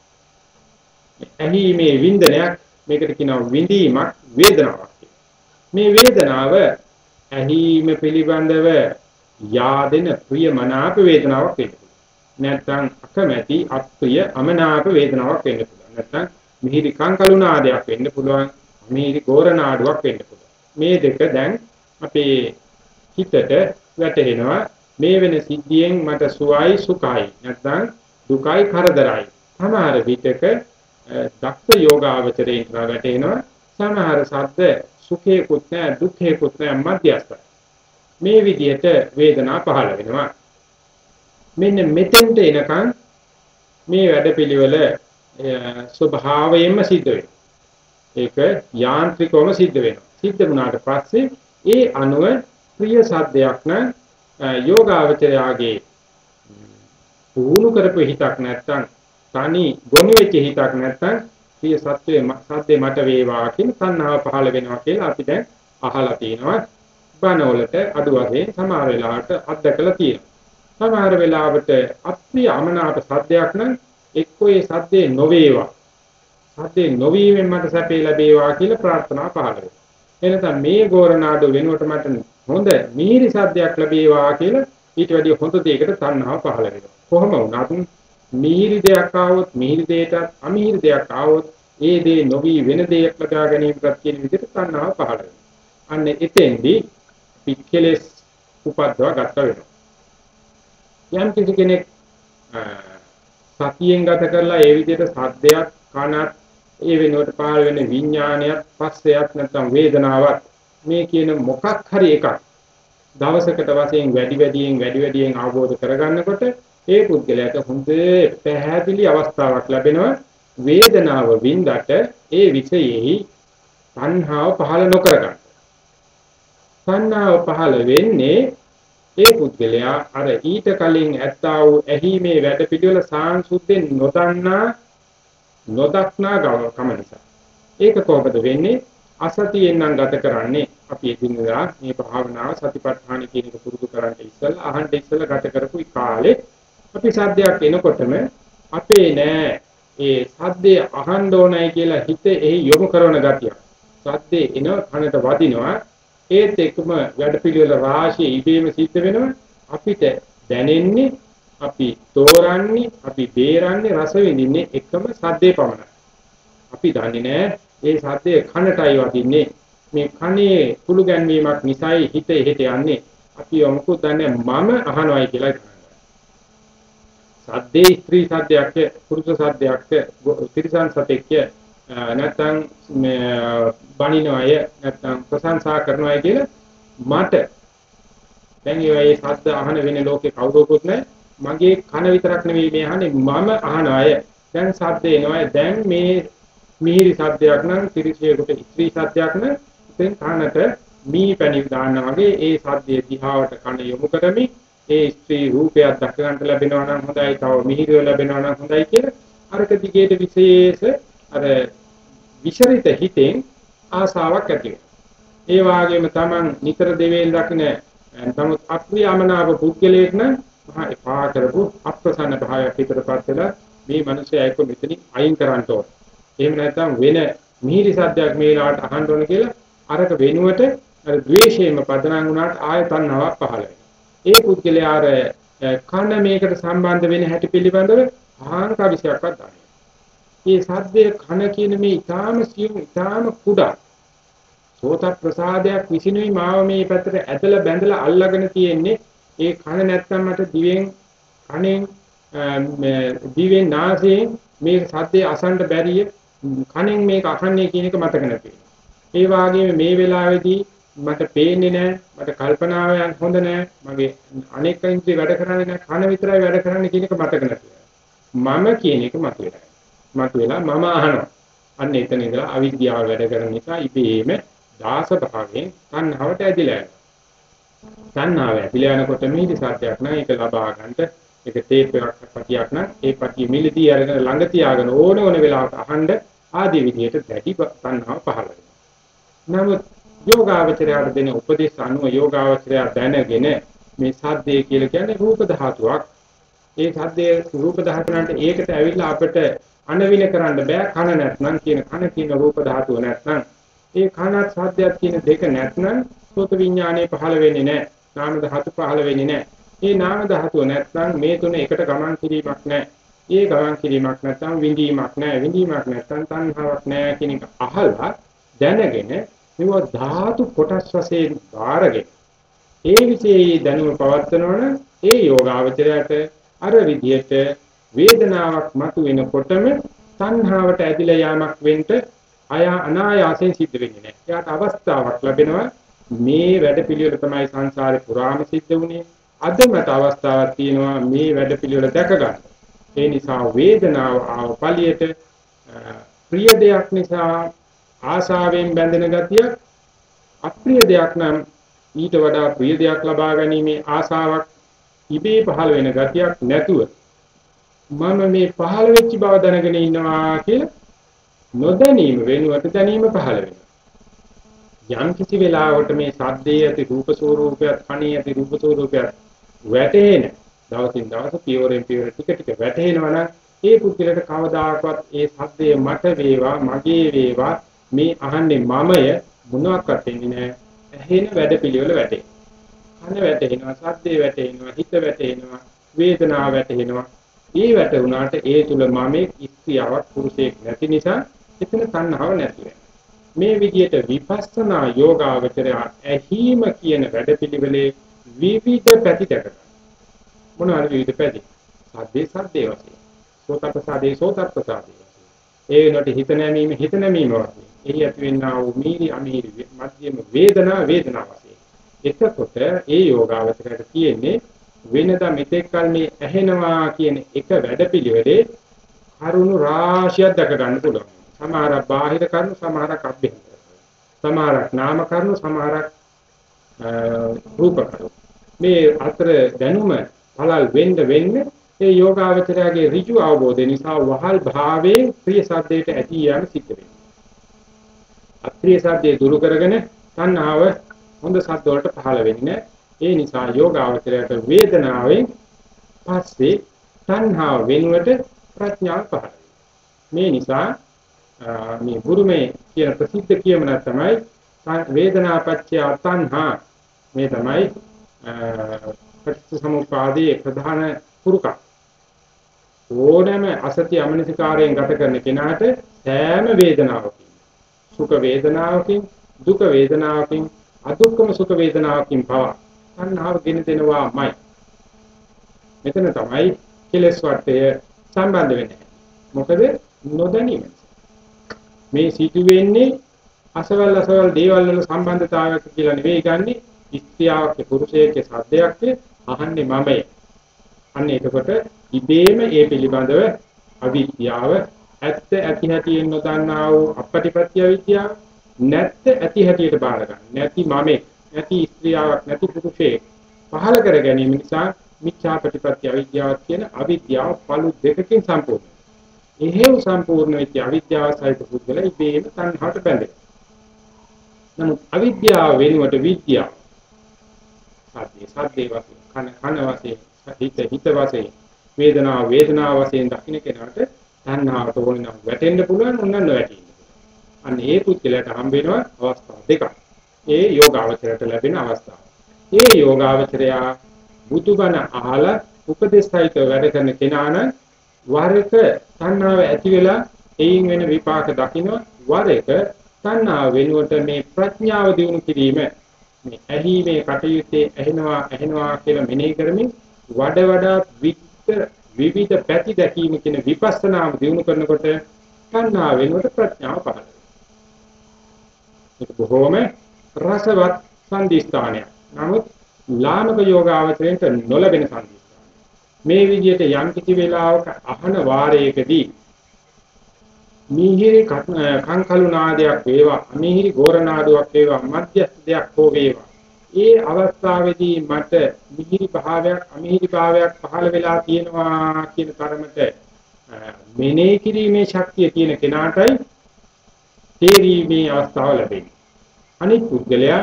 ඇහිීමේ වින්දනයක් මේකට කියනවා විඳීමක් වේදනාවක්. මේ වේදනාව ඇහිීම පිළිබඳව යාදෙන ප්‍රියමනාප වේදනාවක් වෙන්න පුළුවන්. නැත්නම් අකමැති අප්‍රිය අමනාප වේදනාවක් වෙන්න පුළුවන්. නැත්නම් මිහිරි කංකලුනාදයක් වෙන්න පුළුවන්. මිහිරි ගෝරනාඩුවක් වෙන්න පුළුවන්. මේ දෙක දැන් අපේ හිතට වැටෙනවා. මේ වෙන සිද්ධියෙන් මට සුවයි සුඛයි නැත්නම් දුකයි කරදරයි. සමහර විටක දක්ෂ යෝගාවචරයෙන් වැටෙනවා. සමහර සද්ද සුඛේකුත් නැහැ දුක්ඛේකුත් නැහැ මධ්‍යස්ථයි. මේ විදිහට වේදනා පහළ වෙනවා. මෙන්න මෙතෙන්ට එනකන් මේ වැඩපිළිවෙල ස්වභාවයෙන්ම සිද්ධ වෙනවා. ඒක යාන්ත්‍රිකවම සිද්ධ වෙනවා. සිද්ධ වුණාට පස්සේ ඒ අනුව ප්‍රිය සද්දයක් නම් යෝගාවචරයාගේ පුහුණු කරපු හිතක් නැත්තම් තනි ගොනු වෙච්ච හිතක් නැත්නම් ප්‍රිය සත්වයේ සද්දේ මට වේවා කියන තණ්හාව පහළ වෙනවා කියලා අපි දැන් අහලා තියෙනවා. බණවලට අඩු වශයෙන් සමහර වෙලාවට අත්දකලා තියෙනවා. සමහර වෙලාවට අප්‍රිය අමනාප සද්දයක් නම් එක්කෝ ඒ සද්දේ නොවේවා. සද්දේ නොවීමෙන් මට සැපේ ලැබේවා කියලා ප්‍රාර්ථනා පහළ වෙනවා. එනතම් මේ ගෝරනාඩු වෙනුවට මට හොඳ මිහිරි සද්දයක් ලැබේවා කියලා ඊට වැඩිය හොඳ දෙයකට තණ්හාව පහළ වෙනවා. කොහොම වුණත් මිහිරි දෙයක් ආවොත් මිහිරි දෙයකට අමිහිරි දෙයක් ආවොත් ඒ දේ නොවි වෙන දෙයක් ලබා ගැනීමකට කියන විදිහට තණ්හාව පහළ වෙනවා. අන්න එතෙන්දී පික්කලස් උපද්දවා ගත වෙනවා. යම් කිසි කෙනෙක් සතියෙන් ගත කරලා ඒ විදිහට සද්දයක් කනත් ඒ වෙනුවට පහළ වෙන විඥානයත් පස්සයක් නැත්නම් වේදනාවක් මේ කියන මොකක් හරි එකක් දවසකට වශයෙන් වැඩි වැඩියෙන් වැඩි වැඩියෙන් අවබෝධ කරගන්නකොට ඒ පුද්ගලයාට හොඳ පැහැදිලි අවස්ථාවක් ලැබෙනවා වේදනාව වින්දට ඒ විෂයෙහි තණ්හාව පහළ නොකර ගන්න. තණ්හාව පහළ වෙන්නේ ඒ පුද්ගලයා අර ඊට කලින් ඇත්තා වූ ඇහිමේ වැඩ පිළිවෙල සාංශුද්ධෙන් නොදන්නා නොදක්නා කම නිසා. ඒක කොහොමද වෙන්නේ? අසතියෙන් නම් ගත කරන්නේ අපි එදිනදා මේ භාවනාව සතිපට්ඨාන කියන එක පුරුදු කරන්න ඉස්සෙල්ලා අහන්න ඉස්සෙල්ලා ගත කරපු කාලේ අපි සද්දයක් එනකොටම අපේ නෑ ඒ සද්දේ අහන්න ඕනයි කියලා හිත එහි යොමු කරන ගතිය. සද්දේ එන කනට වදිනවා ඒත් එක්කම වැඩපිළිවෙල රාශිය ඉබේම සිද්ධ වෙනවා අපිට දැනෙන්නේ අපි තෝරන්නේ අපි බේරන්නේ රස විඳින්නේ එකම සද්දේ පමණයි. අපි දන්නේ නෑ ඒ සද්දේ කනටයි වදින්නේ මේ කනේ කුළු ගැන්වීමක් නිසායි හිත එහෙට යන්නේ. අපි මොකද දන්නේ මම අහනවායි කියලා සද්දේ ස්ත්‍රී සද්දයක් පුරුෂ සද්දයක් තිරිසන් සතෙක්ය. නැත්නම් බණිනවය නැත්නම් ප්‍රශංසා කරනවය කියලා මට. දැන් ඒ සද්ද අහන වෙන ලෝකේ කවුරුකුත් නැහැ. මගේ කන විතරක් නෙවෙයි මේ අහන්නේ මම අහන අය දැන් සද්ද එනවා දැන් මේ මිහිරි සද්දයක් නම් තිරිසියෙකුට ස්ත්‍රී සද්දයක් නම් ඉතින් කනට මී පැණි දාන්න වගේ ඒ සද්දයේ දිහාවට කන යොමු කරමින් ඒ ස්ත්‍රී රූපයක් දැක ගන්න ලැබෙනවා නම් හොඳයි තව මිහිරිව ලැබෙනවා නම් හොඳයි කියලා අරක දිගේට විශේෂ අර විශරිත හිතෙන් ආසාවක් ඇති ඒ වාගේම Taman නිතර දෙවේල් දකින්න නමුත් අප්‍රියමනාව පුද්ගලයෙක් නම් මහා එපා කරපු අප්‍රසන්න භාවයක් පිටරපත් වෙලා මේ මිනිස්සයා එක්ක මෙතනින් අයින් කරන්න ඕන. එහෙම නැත්නම් වෙන මිහිරි සද්දයක් මේ ලාට අහන්න ඕන කියලා අරක වෙනුවට අර ද්වේෂයෙන්ම පදනම් වුණාට ආය තණ්හාවක් පහළ වෙනවා. ඒ පුද්ගලයා අර කන මේකට සම්බන්ධ වෙන හැටි පිළිබඳව ආංක විශයක්වත් දන්නේ. මේ සද්දේ කන කියන මේ ඊටාම සියුම් ඊටාම කුඩා සෝත ප්‍රසාදයක් විසිනුයි මාව මේ පැත්තට ඇදලා බැඳලා අල්ලගෙන තියෙන්නේ ඒ කන නැත්තම් මට දිවෙන් කනෙන් දිවෙන් නාසයෙන් මේ සද්දේ අසන්න බැරිය කනෙන් මේක අහන්නේ කියන එක මතක නැති. ඒ වගේම මේ වෙලාවේදී මට පේන්නේ නැහැ මට කල්පනාවක් හොඳ නැහැ මගේ අනෙක් ඉන්ද්‍රිය වැඩ කරන්නේ නැහැ කන විතරයි වැඩ කරන්නේ කියන එක මතක නැති. මම කියන එක මතුවෙලා. මතුවෙලා මම අහනවා. අන්න එතන ඉඳලා අවිද්‍යාව වැඩ කරන නිසා ඉබේම දාස භාවයෙන් තණ්හාවට ඇදිලා යනවා. තණ්හාව ඇතිලා යනකොට මේදි සත්‍යයක් නෑ. ඒක ලබා ගන්නට ඒක තේප් එකක් පටියක් නම් ඒ පටිය මිලදී අරගෙන ළඟ තියාගෙන ඕන ඕන වෙලාවක අහන්න ආදී විදිහට දැඩි තණ්හාව පහළ වෙනවා. නමුත් යෝගාවචරයට දෙන උපදේශ අනුව යෝගාවචරය දැනගෙන මේ සද්දේ කියලා කියන්නේ රූප ධාතුවක්. ඒ සද්දේ රූප ධාතුනන්ට ඒකට ඇවිල්ලා අපිට අනවින කරන්න බෑ කන නැත්නම් කියන කන කියන රූප ධාතුව නැත්නම් ඒ කනත් සද්දයක් කියන දෙක නැත්නම් සෝත විඥානය පහළ වෙන්නේ නැහැ. නාම ධාතු පහළ වෙන්නේ නැහැ. මේ නාම ධාතුව නැත්නම් මේ තුන එකට ගමන් කිරීමක් නැහැ. ඒ ගමන් කිරීමක් නැත්නම් විඳීමක් නැහැ. විඳීමක් නැත්නම් තණ්හාවක් නැහැ කියන එක අහලා දැනගෙන මේවා ධාතු කොටස් වශයෙන් බාරගෙන ඒ විශේෂ දැනුම පවත්නවන ඒ යෝගාවචරයට අර විදියට වේදනාවක් මතු වෙනකොටම තණ්හාවට ඇදිලා යාමක් වෙන්න අය අනායාසයෙන් සිද්ධ වෙන්නේ නැහැ. එයාට අවස්ථාවක් ලැබෙනවා මේ වැඩ පිළිවෙල තමයි සංසාරේ පුරාම සිද්ධ වුනේ. අද මට අවස්ථාවක් තියෙනවා මේ වැඩ පිළිවෙල දැක ගන්න. ඒ නිසා වේදනාව ආව පළියට ප්‍රිය දෙයක් නිසා ආශාවෙන් බැඳෙන ගතියක් අප්‍රිය දෙයක් නම් ඊට වඩා ප්‍රිය දෙයක් ලබා ගැනීමේ ආශාවක් ඉබේ පහළ වෙන ගතියක් නැතුව මම මේ පහළ වෙච්ච බව දැනගෙන ඉන්නවා කියලා නොදැනීම වෙනුවට දැනීම පහළ වෙනවා. යම් කිසි වෙලාවකට මේ සද්දේ ඇති රූප ස්වරූපයත් කණේ ඇති රූප ස්වරූපයත් වැටේන දවසින් දවස පියවරෙන් පියවර ටික ටික වැටෙනවා නම් ඒ පුද්ගලට කවදාකවත් ඒ සද්දේ මට වේවා මගේ වේවා මේ අහන්නේ මමය මොනවාක්වත් වෙන්නේ නැහැ. ඇහෙන වැඩපිළිවෙල වැටේ. කන වැටෙනවා, සද්දේ වැටෙනවා, හිත වැටෙනවා, වේදනාව වැටෙනවා. ඒ වැටුණාට ඒ තුල මමේ ඉස්තියාවක් පුරුෂයෙක් නැති නිසා එතන තණ්හාව නැති මේ විදිහට විපස්සනා යෝගාවචරය ඇහිම කියන වැඩපිළිවෙලේ විවිධ පැති දැක මොනවාද විවිධ පැති? සද්දේ සද්දේ වශයෙන්. සෝතප්‍රසාදේ සෝතප්‍රසාදේ වශයෙන්. ඒ වෙනකොට හිත නැමීම හිත නැමීම වශයෙන්. එහි ඇති වෙනා වූ මීරි අමීරි මධ්‍යම වේදනා වේදනා වශයෙන්. එතකොට ඒ යෝගාවචරයට තියෙන්නේ වෙනදා මෙතෙක් කල මේ ඇහෙනවා කියන එක වැඩපිළිවෙලේ කරුණු රාශියක් දැක ගන්න පුළුවන්. සමහරක් බාහිර කරුණු සමහරක් අභ්‍යන්තර. සමහරක් නාම කරුණු සමහරක් රූප කරුණු. මේ අතර දැනුම පළල් වෙන්න වෙන්න ඒ යෝගාවචරයේ ඍජු අවබෝධය නිසා වහල් භාවයේ ප්‍රිය සද්දයට ඇති යාම සිද්ධ වෙනවා. අප්‍රිය සද්දේ දුරු කරගෙන තණ්හාව හොඳ සද්ද වලට පහළ වෙන්නේ ඒ නිසා යෝගාවචරයට වේදනාවෙන් පස්සේ තණ්හාව වෙනුවට ප්‍රඥාව පහළ මේ නිසා මේ බුරුමේ කියන ප්‍රසිද්ධ කියමන තමයි වේදනාපච්චය තණ්හා මේ තමයි පටිච්චසමුප්පාදයේ ප්‍රධාන පුරුකක් ඕනෑම අසත්‍ය අමනසිකාරයෙන් ගත කරන කෙනාට සෑම වේදනාවකින් සුඛ වේදනාවකින් දුක වේදනාවකින් අදුක්කම සුඛ වේදනාවකින් පවා තණ්හාව ගෙන දෙනවාමයි. මෙතන තමයි කෙලස් වටය සම්බන්ධ වෙන්නේ. මොකද නොදැනීම. මේ සිදු වෙන්නේ අසවල් අසවල් දේවල් වල සම්බන්ධතාවයක් කියලා නෙවෙයි ගන්නෙ ස්ත්‍රියක් පුරුෂයෙක් සද්දයක් අහන්නේ මමයි අන්න එතකොට ඉබේම ඒ පිළිබඳව අවිද්‍යාව ඇත්ත ඇති හැටියෙන් නොදන්නා වූ අපටිපත්‍ය විද්‍යාව නැත්ත ඇති හැටියට බාර ගන්න. නැති මමේ, නැති ස්ත්‍රියාවක්, නැති පුරුෂයෙක් පහල කර ගැනීම නිසා මිච්ඡා ප්‍රතිපත්‍ය අවිද්‍යාව කියන අවිද්‍යාව පළු දෙකකින් සම්පූර්ණයි. එහෙව් සම්පූර්ණ වෙච්ච අවිද්‍යාව සහිත පුද්ගලයා ඉබේම තණ්හාවට බැඳෙනවා. නමුත් අවිද්‍යාව වෙනුවට විද්‍යාව සත්‍ය සත්‍ය වශයෙන් කන කන වශයෙන් හිත හිත වශයෙන් වේදනාව වේදනාව වශයෙන් දකින්න කෙනාට තණ්හාවට ඕන නම් වැටෙන්න පුළුවන් ඕන නොවැටෙන්න. අන්න ඒ පුද්ගලයාට හම්බ වෙනවා අවස්ථා දෙකක්. ඒ යෝගාවචරයට ලැබෙන අවස්ථාව. ඒ යෝගාවචරයා බුදුබණ අහලා උපදේශයිත වැඩ කරන කෙනා නම් වර එක තණ්හාව ඇති වෙලා එයින් වෙන විපාක දකින්න වර එක තණ්හාව වෙනුවට මේ ප්‍රඥාව දිනු කිරීම මේ ඇහිීමේ කටයුත්තේ ඇහෙනවා ඇහෙනවා කියලා මෙනෙහි කරමින් වඩ වඩාත් වික්ත විවිධ පැති දැකීම කියන විපස්සනාව දිනු කරනකොට තණ්හා වෙනුවට ප්‍රඥාව පහළ වෙනවා. බොහෝම රසවත් සම්දිස්ථානයක්. නමුත් ලාමක යෝගාවචරයට නොලැබෙන සම්දිස්ථානයක්. මේ විදිහට යම් කිසි වෙලාවක අහන වාරයකදී මිහිරි කංකලු නාදයක් වේවා මිහිරි ගෝර නාදුවක් වේවා මධ්‍යස්ථ දෙයක් හෝ වේවා ඒ අවස්ථාවේදී මට මිහිරි භාවයක් අමිහිරි භාවයක් පහළ වෙලා තියෙනවා කියන තරමට මෙනෙහි කිරීමේ ශක්තිය තියෙන කෙනාටයි තේරීමේ අවස්ථාව ලැබෙන්නේ. අනිත් පුද්ගලයා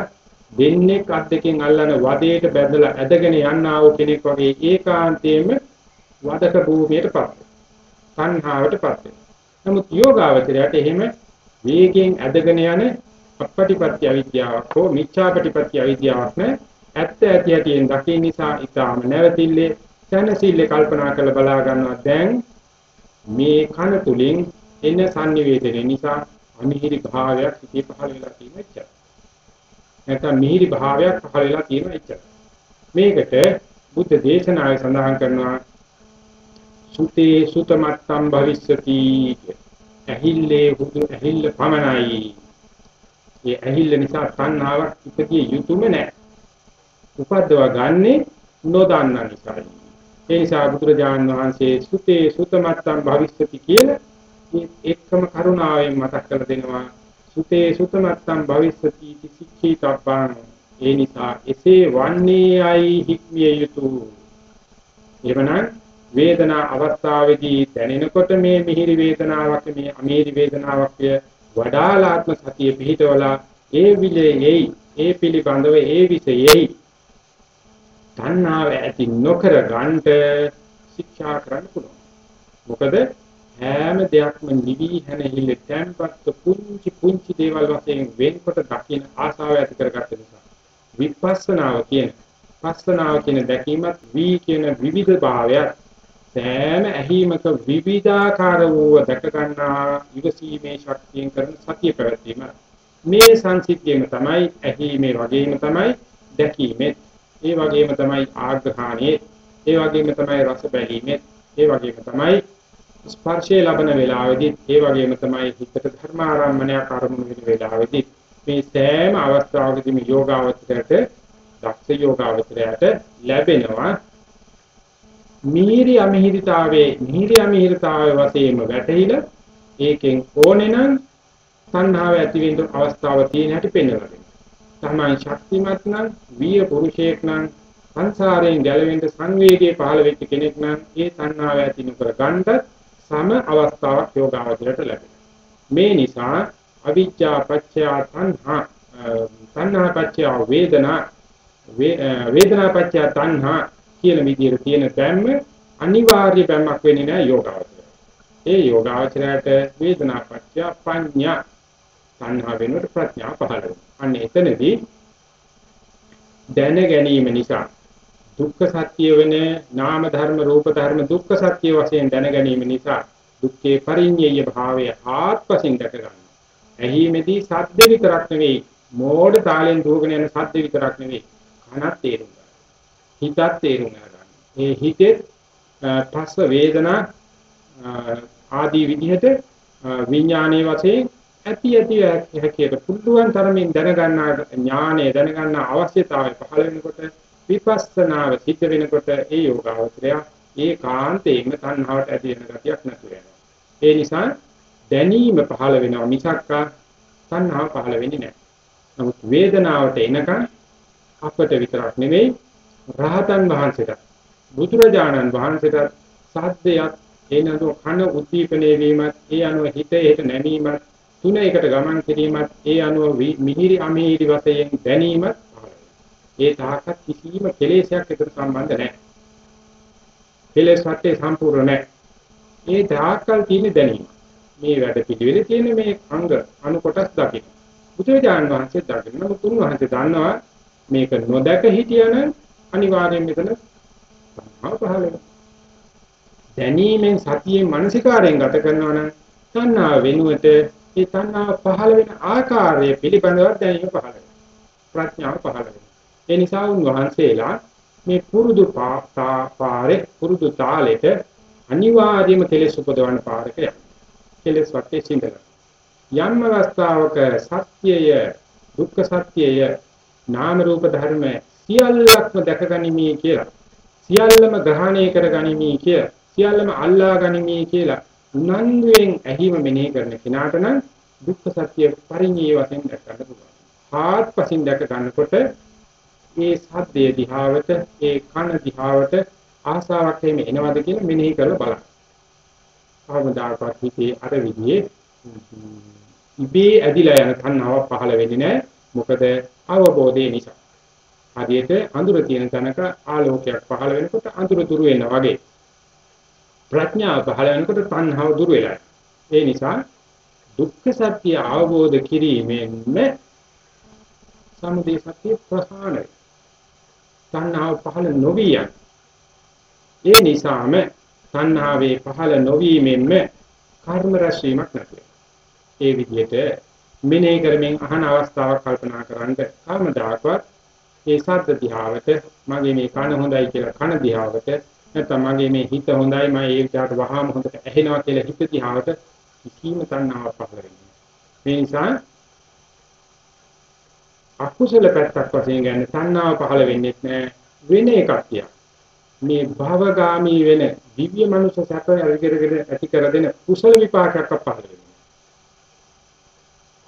දෙන්නේ අත් දෙකෙන් අල්ලන වදයට බැඳලා ඇදගෙන යන්නා වූ කෙනෙක් වගේ ඒකාන්තයෙන්ම වදක භූමියටපත් වෙනවා. සංහාවටපත් වෙනවා. නමුත් යෝගාවචරයට එහෙම වේගයෙන් ඇදගෙන යන අපපටිපත්‍ය අවිද්‍යාවක් හෝ මිච්ඡාපටිපත්‍ය අවිද්‍යාවක් නැ ඇත්ත ඇති ඇතිෙන් දකින්න නිසා ඊටාම නැවතිල්ලේ සනසිල්ලේ කල්පනා කරලා බලා ගන්නවා දැන් මේ කන තුලින් එන sannivedana නිසා අමිහිරි භාවයක් සිටි පහළ වෙලා තියෙන එච්චර. නැත්නම් මිහිරි භාවයක් පහළ වෙලා තියෙන එච්චර. මේකට බුද්ධ දේශනාවේ සඳහන් කරනවා සුතේ සුතමත්තම් භවිස්සති ඇහිල්ලේ හුදු ඇහිල්ල පමණයි ඒ ඇහිල්ල නිසා තණ්හාවක් ඉපදිය යුතුයම නැහැ. උපද්දවා ගන්නෙ නොදන්න නිසායි. ඒ නිසා බුදුරජාණන් වහන්සේ සුතේ සුතමත්තම් භවිස්සති කියලා එක්කම කරුණාවෙන් මතක් කරලා දෙනවා. සුතේ සුතමත්තම් භවිස්සති සික්ඛීතබ්බං ඒ නිසා එසේ වන්නේ අයි හික්මිය යුතුය. එවනම් වේදනා අවස්ථාවේදී දැනෙනකොට මේ මිහිරි වේදනාවක් මේ අමීරි වේදනාවක් වඩාලාත්ම සතිය පිහිටවලා ඒ විලේයි ඒ පිළිබඳව ඒ විෂයෙහි තණ්හාව ඇති නොකර ගන්නට ශික්ෂා කරන්න පුළුවන්. මොකද හැම දෙයක්ම නිවි හැනෙහිල්ල තැම්පත් පුංචි පුංචි දේවල් වශයෙන් වෙන්කොට දකින්න ආසාව ඇති කරගත්ත නිසා විපස්සනාව කියන පස්සනාව කියන දැකීමත් වී කියන විවිධ භාවයත් සෑම ඇහිමක විවිධාකාර වූ දැක ගන්නා ඉවසීමේ ශක්තියෙන් කරන සතිය පැවැත්වීම. මේ සංසිද්ධියම තමයි ඇහිීමේ වගේම තමයි දැකීමේ. ඒ වගේම තමයි ආග්‍රහණයේ ඒ වගේම තමයි රස බැලීමේ ඒ වගේම තමයි ස්පර්ශය ලබන වේලාවෙදී ඒ වගේම තමයි හිතට ධර්මාරම්මණය කර්මුණු වෙන වේලාවෙදී. මේ සෑම අවස්ථාවකදීම යෝගාවචරයට දක්ෂ යෝගාවචරයට ලැබෙනවා මිහිරි අමිහිරිතාවේ මිහිරි අමිහිරිතාවේ වශයෙන්ම වැටහිලා ඒකෙන් ඕනේ නම් තණ්හාව ඇති වෙන්න අවස්ථාව තියෙන හැටි පෙන්වලා දෙනවා. තමයි ශක්තිමත් නම් වීර පුරුෂයෙක් නම් සංසාරයෙන් ගැලවෙන්න සංවේගයේ පහළ වෙච්ච කෙනෙක් නම් ඒ තණ්හාව ඇති නොකර ගන්නත් සම අවස්ථාවක් යෝගාවචරයට ලැබෙනවා. මේ නිසා අවිජ්ජා පත්‍ය තණ්හා තණ්හා පත්‍ය වේදනා වේදනා පත්‍ය තණ්හා කියන විදිහට තියෙන බැම්ම අනිවාර්ය බැම්මක් වෙන්නේ නැහැ යෝගාවචරය. ඒ යෝගාවචරයට වේදනා පත්‍ය පඤ්ඤා තණ්හා වෙනුවට ප්‍රඥා පහළ වෙනවා. අන්න එතනදී දැන ගැනීම නිසා දුක්ඛ සත්‍ය වෙන නාම ධර්ම රූප ධර්ම දුක්ඛ සත්‍ය වශයෙන් දැන ගැනීම නිසා දුක්ඛේ පරිඤ්ඤය භාවය ආත්පසින් දැක ගන්නවා. ඇහිමේදී සද්ද විතරක් නෙවෙයි මෝඩ තාලෙන් දුවගෙන යන සද්ද විතරක් නෙවෙයි කනත් තේරුම් ගන්න. හිතත් තේරුම් ගන්න. ඒ හිතේ පස්ව වේදනා ආදී විදිහට විඥානයේ වශයෙන් ඇති ඇති හැකියට පුළුවන් තරමින් දැනගන්නා ඥානය දැනගන්නා අවශ්‍යතාවය පහළ වෙනකොට විපස්සනාව සිද්ධ වෙනකොට ඒ යෝගාවචරය ඒකාන්තයෙන්ම තණ්හාවට ඇති වෙන ගතියක් නැති වෙනවා. ඒ නිසා දැනීම පහළ වෙනවා මිසක් තණ්හාව පහළ වෙන්නේ නැහැ. නමුත් වේදනාවට එනකන් අපට විතරක් නෙවෙයි රහතන් වහන්සේට බුදුරජාණන් වහන්සේට සාධ්‍යයක් ඒ නඩු කන උද්දීපනයේ වීමත් ඒ අනුව හිත එහෙට නැමීමත් තුන එකට ගමන් කිරීමත් ඒ අනුව මිහිරි අමිහිරි වශයෙන් දැනීමත් ඒ තාකත් කිසිම කෙලෙසයක් එකට සම්බන්ධ නැහැ. කෙලෙස් වටේ සම්පූර්ණ නැහැ. ඒ තාකල් තියෙන දැනීම. මේ වැඩ පිළිවෙලේ තියෙන මේ අංග අනු කොටස් දකින්න. බුදුරජාණන් වහන්සේ දකින්න මුතුන් වහන්සේ දන්නවා මේක නොදක හිටියනම් අනිවාර්යයෙන් මෙතන තණ්හාව පහළ වෙනවා. දැනීමෙන් සතියෙන් මානසිකාරයෙන් ගත කරනවා නම් තණ්හාව වෙනුවට ඒ තණ්හාව පහළ වෙන ආකාරය පිළිබඳව දැනීම පහළ වෙනවා. ප්‍රඥාව පහළ වෙනවා. ඒ නිසා උන්වහන්සේලා මේ පුරුදු පාරේ පුරුදු තාලෙට අනිවාර්යයෙන්ම කෙලෙස් උපදවන්න පාරක යනවා. කෙලෙස් වටේ සිඳලා. යම් අවස්ථාවක සත්‍යය දුක්ඛ සත්‍යය නාම රූප ධර්ම සියල්ලක්ම දැකගනිමි කියලා සියල්ලම ග්‍රහණය කරගනිමි කියලා සියල්ලම අල්ලා ගනිමි කියලා උනන්දුවෙන් ඇහිම මෙනෙහි කරන කෙනාට නම් දුක්ඛ සත්‍ය පරිඤ්ඤේ වශයෙන් දැක ගන්න පුළුවන්. ආත්පසින් දැක ගන්නකොට මේ සද්දේ දිහාවට ඒ කන දිහාවට ආසාවක් එමෙ එනවද කියලා මෙනෙහි කරලා බලන්න. කවදාකවත් හිතේ අර විදිහේ ඉබේ ඇදිලා යන තණ්හාවක් පහළ වෙන්නේ නැහැ. මොකද අවබෝධය නිසා. හදියට අඳුර තියෙන තැනක ආලෝකයක් පහළ වෙනකොට අඳුර දුර වෙනවා වගේ. ප්‍රඥාව පහළ වෙනකොට තණ්හාව දුර වෙලා. ඒ නිසා දුක්ඛ සත්‍ය අවබෝධ කිරීමෙන්ම සමුදය සත්‍ය ප්‍රහාණය. තණ්හාව පහළ නොවියන්. ඒ නිසාම තණ්හාවේ පහළ නොවීමෙන්ම කර්ම රැස්වීමක් නැති ඒ විදිහට මෙනෙහි කරමින් අහන අවස්ථාවක් කල්පනා කරන්ට කවමදාකවත් ඒ සද්ද දිහාවට මගේ මේ කන හොඳයි කියලා කන දිහාවට නැත්නම් මගේ මේ හිත හොඳයි මම ඒ විදිහට වහාම හොඳට ඇහෙනවා කියලා හිත දිහාවට කිසිම තණ්හාවක් පහළ වෙන්නේ මේ නිසා අකුසල පැත්තක් වශයෙන් ගන්න තණ්හාව පහළ වෙන්නේ නැහැ වෙන එකක් තියා. මේ භවගාමී වෙන දිව්‍ය මනුෂ්‍ය සැප ඇති කර දෙන කුසල විපාකයක් පහළ වෙනවා.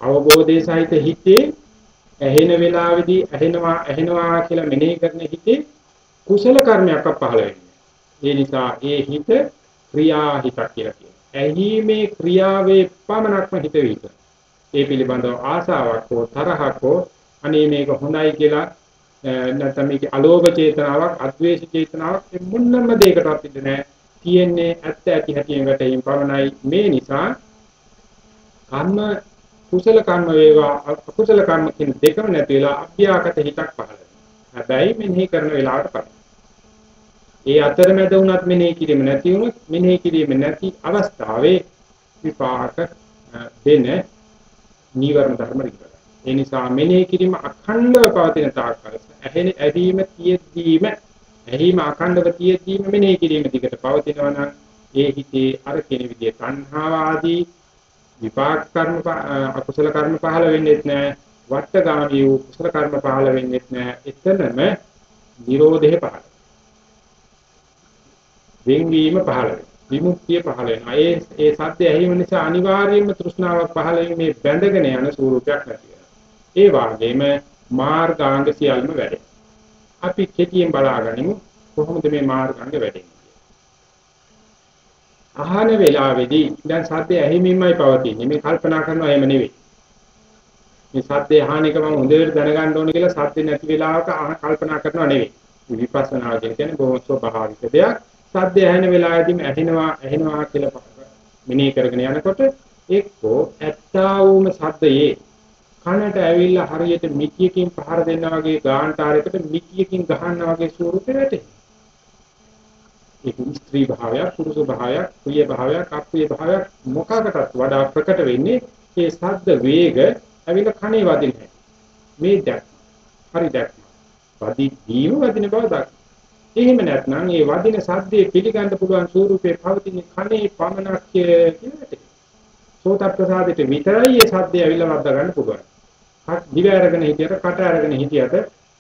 අවබෝධයේ සහිත හිතේ ඇහෙන වෙලාවේදී ඇහෙනවා ඇහෙනවා කියලා මෙනෙහි කරන හිතේ කුසල කර්මයක් පහළ වෙනවා ඒ නිසා ඒ හිත ක්‍රියා හිතක් කියලා කියනවා. ඇහිීමේ ක්‍රියාවේ පමණක්ම හිත විත. ඒ පිළිබඳව ආසාවක් හෝ තරහක් හෝ අනේ මේක හොඳයි කියලා නැත්නම් මේක අලෝභ චේතනාවක්, අද්වේෂ චේතනාවක් මුන්නම දෙයකටවත් ඉඳ නැහැ. තියෙන්නේ ඇත්ත ඇති හැටියෙන් වැටීම පමණයි. මේ නිසා කර්ම කුසල කර්ම වේවා අකුසල කර්ම කියන දෙකම නැති වෙලා අභ්‍යාකට හිතක් පහළ වෙනවා. හැබැයි මෙනෙහි කරන වෙලාවට පමණයි. ඒ අතරමැද වුණත් මෙනෙහි කිරීම නැති වුණොත් මෙනෙහි කිරීම නැති අවස්ථාවේ විපාක දෙන නීවරණ ධර්ම රිකර. ඒ නිසා මෙනෙහි කිරීම අඛණ්ඩව පවතින තාක්කල් ඇහෙන ඇදීම තියෙද්දීම ඇහිම අඛණ්ඩව තියෙද්දීම මෙනෙහි කිරීම දිගට පවතිනවා නම් ඒ හිතේ අර කෙන විදිය තණ්හාව ආදී විපාක කර්ම අකුසල කර්ම පහළ වෙන්නේ නැහැ වට්ටගාමී වූ කුසල කර්ම පහළ වෙන්නේ නැහැ එතනම නිරෝධය පහළ වෙන්වීම පහළ වෙනවා. විමුක්තිය පහළ වෙනවා. ඒ ඒ සත්‍ය ඇහිම නිසා අනිවාර්යයෙන්ම තෘෂ්ණාවක් පහළ මේ බැඳගෙන යන ස්වරූපයක් නැති ඒ වාගේම මාර්ගාංග සියල්ම වැඩේ. අපි කෙටියෙන් බලාගනිමු කොහොමද මේ මාර්ගාංග වැඩෙන්නේ. අහන වෙලාවේදී දැන් සත්‍ය ඇහිමීමයි පවතින්නේ. මේ කල්පනා කරනවා එහෙම නෙවෙයි. මේ සත්‍ය අහන එක මම හොඳට දැනගන්න ඕනේ කියලා සත්‍ය නැති වෙලාවක අහ කල්පනා කරනවා නෙවෙයි. විපස්සනා කියන්නේ බොහොම ස්වභාවික දෙයක්. සද්ද ඇහෙන වෙලාවෙදිම ඇහෙනවා ඇහෙනවා කියලා මෙනෙහි කරගෙන යනකොට එක්කෝ ඇත්තා වූම සද්දයේ කනට ඇවිල්ලා හරියට මිකියකින් පහර දෙන්නා වගේ ගාන්ටාරයකට මිකියකින් ගහනවා වගේ ස්වරූපෙ වැටේ. ඒක ස්ත්‍රී භාවයක්, පුරුෂ භාවයක්, ප්‍රිය භාවයක්, අප්‍රිය භාවයක් මොකකටත් වඩා ප්‍රකට වෙන්නේ මේ ශබ්ද වේග ඇවිල්ලා කනේ වදින්නේ. මේ දැක්. හරි දැක්. වදි දීම වදින බව දක්. එහෙම නැත්නම් ඒ වදින සද්දේ පිළිගන්න පුළුවන් ස්වරූපේ පවතින කනේ පමණක් කියලාට. සෝත ප්‍රසාදයට විතරයි ඒ සද්දේ ඇවිල්ලා වද්දා ගන්න පුළුවන්. කට දිව අරගෙන හිටියට, කට අරගෙන හිටියට,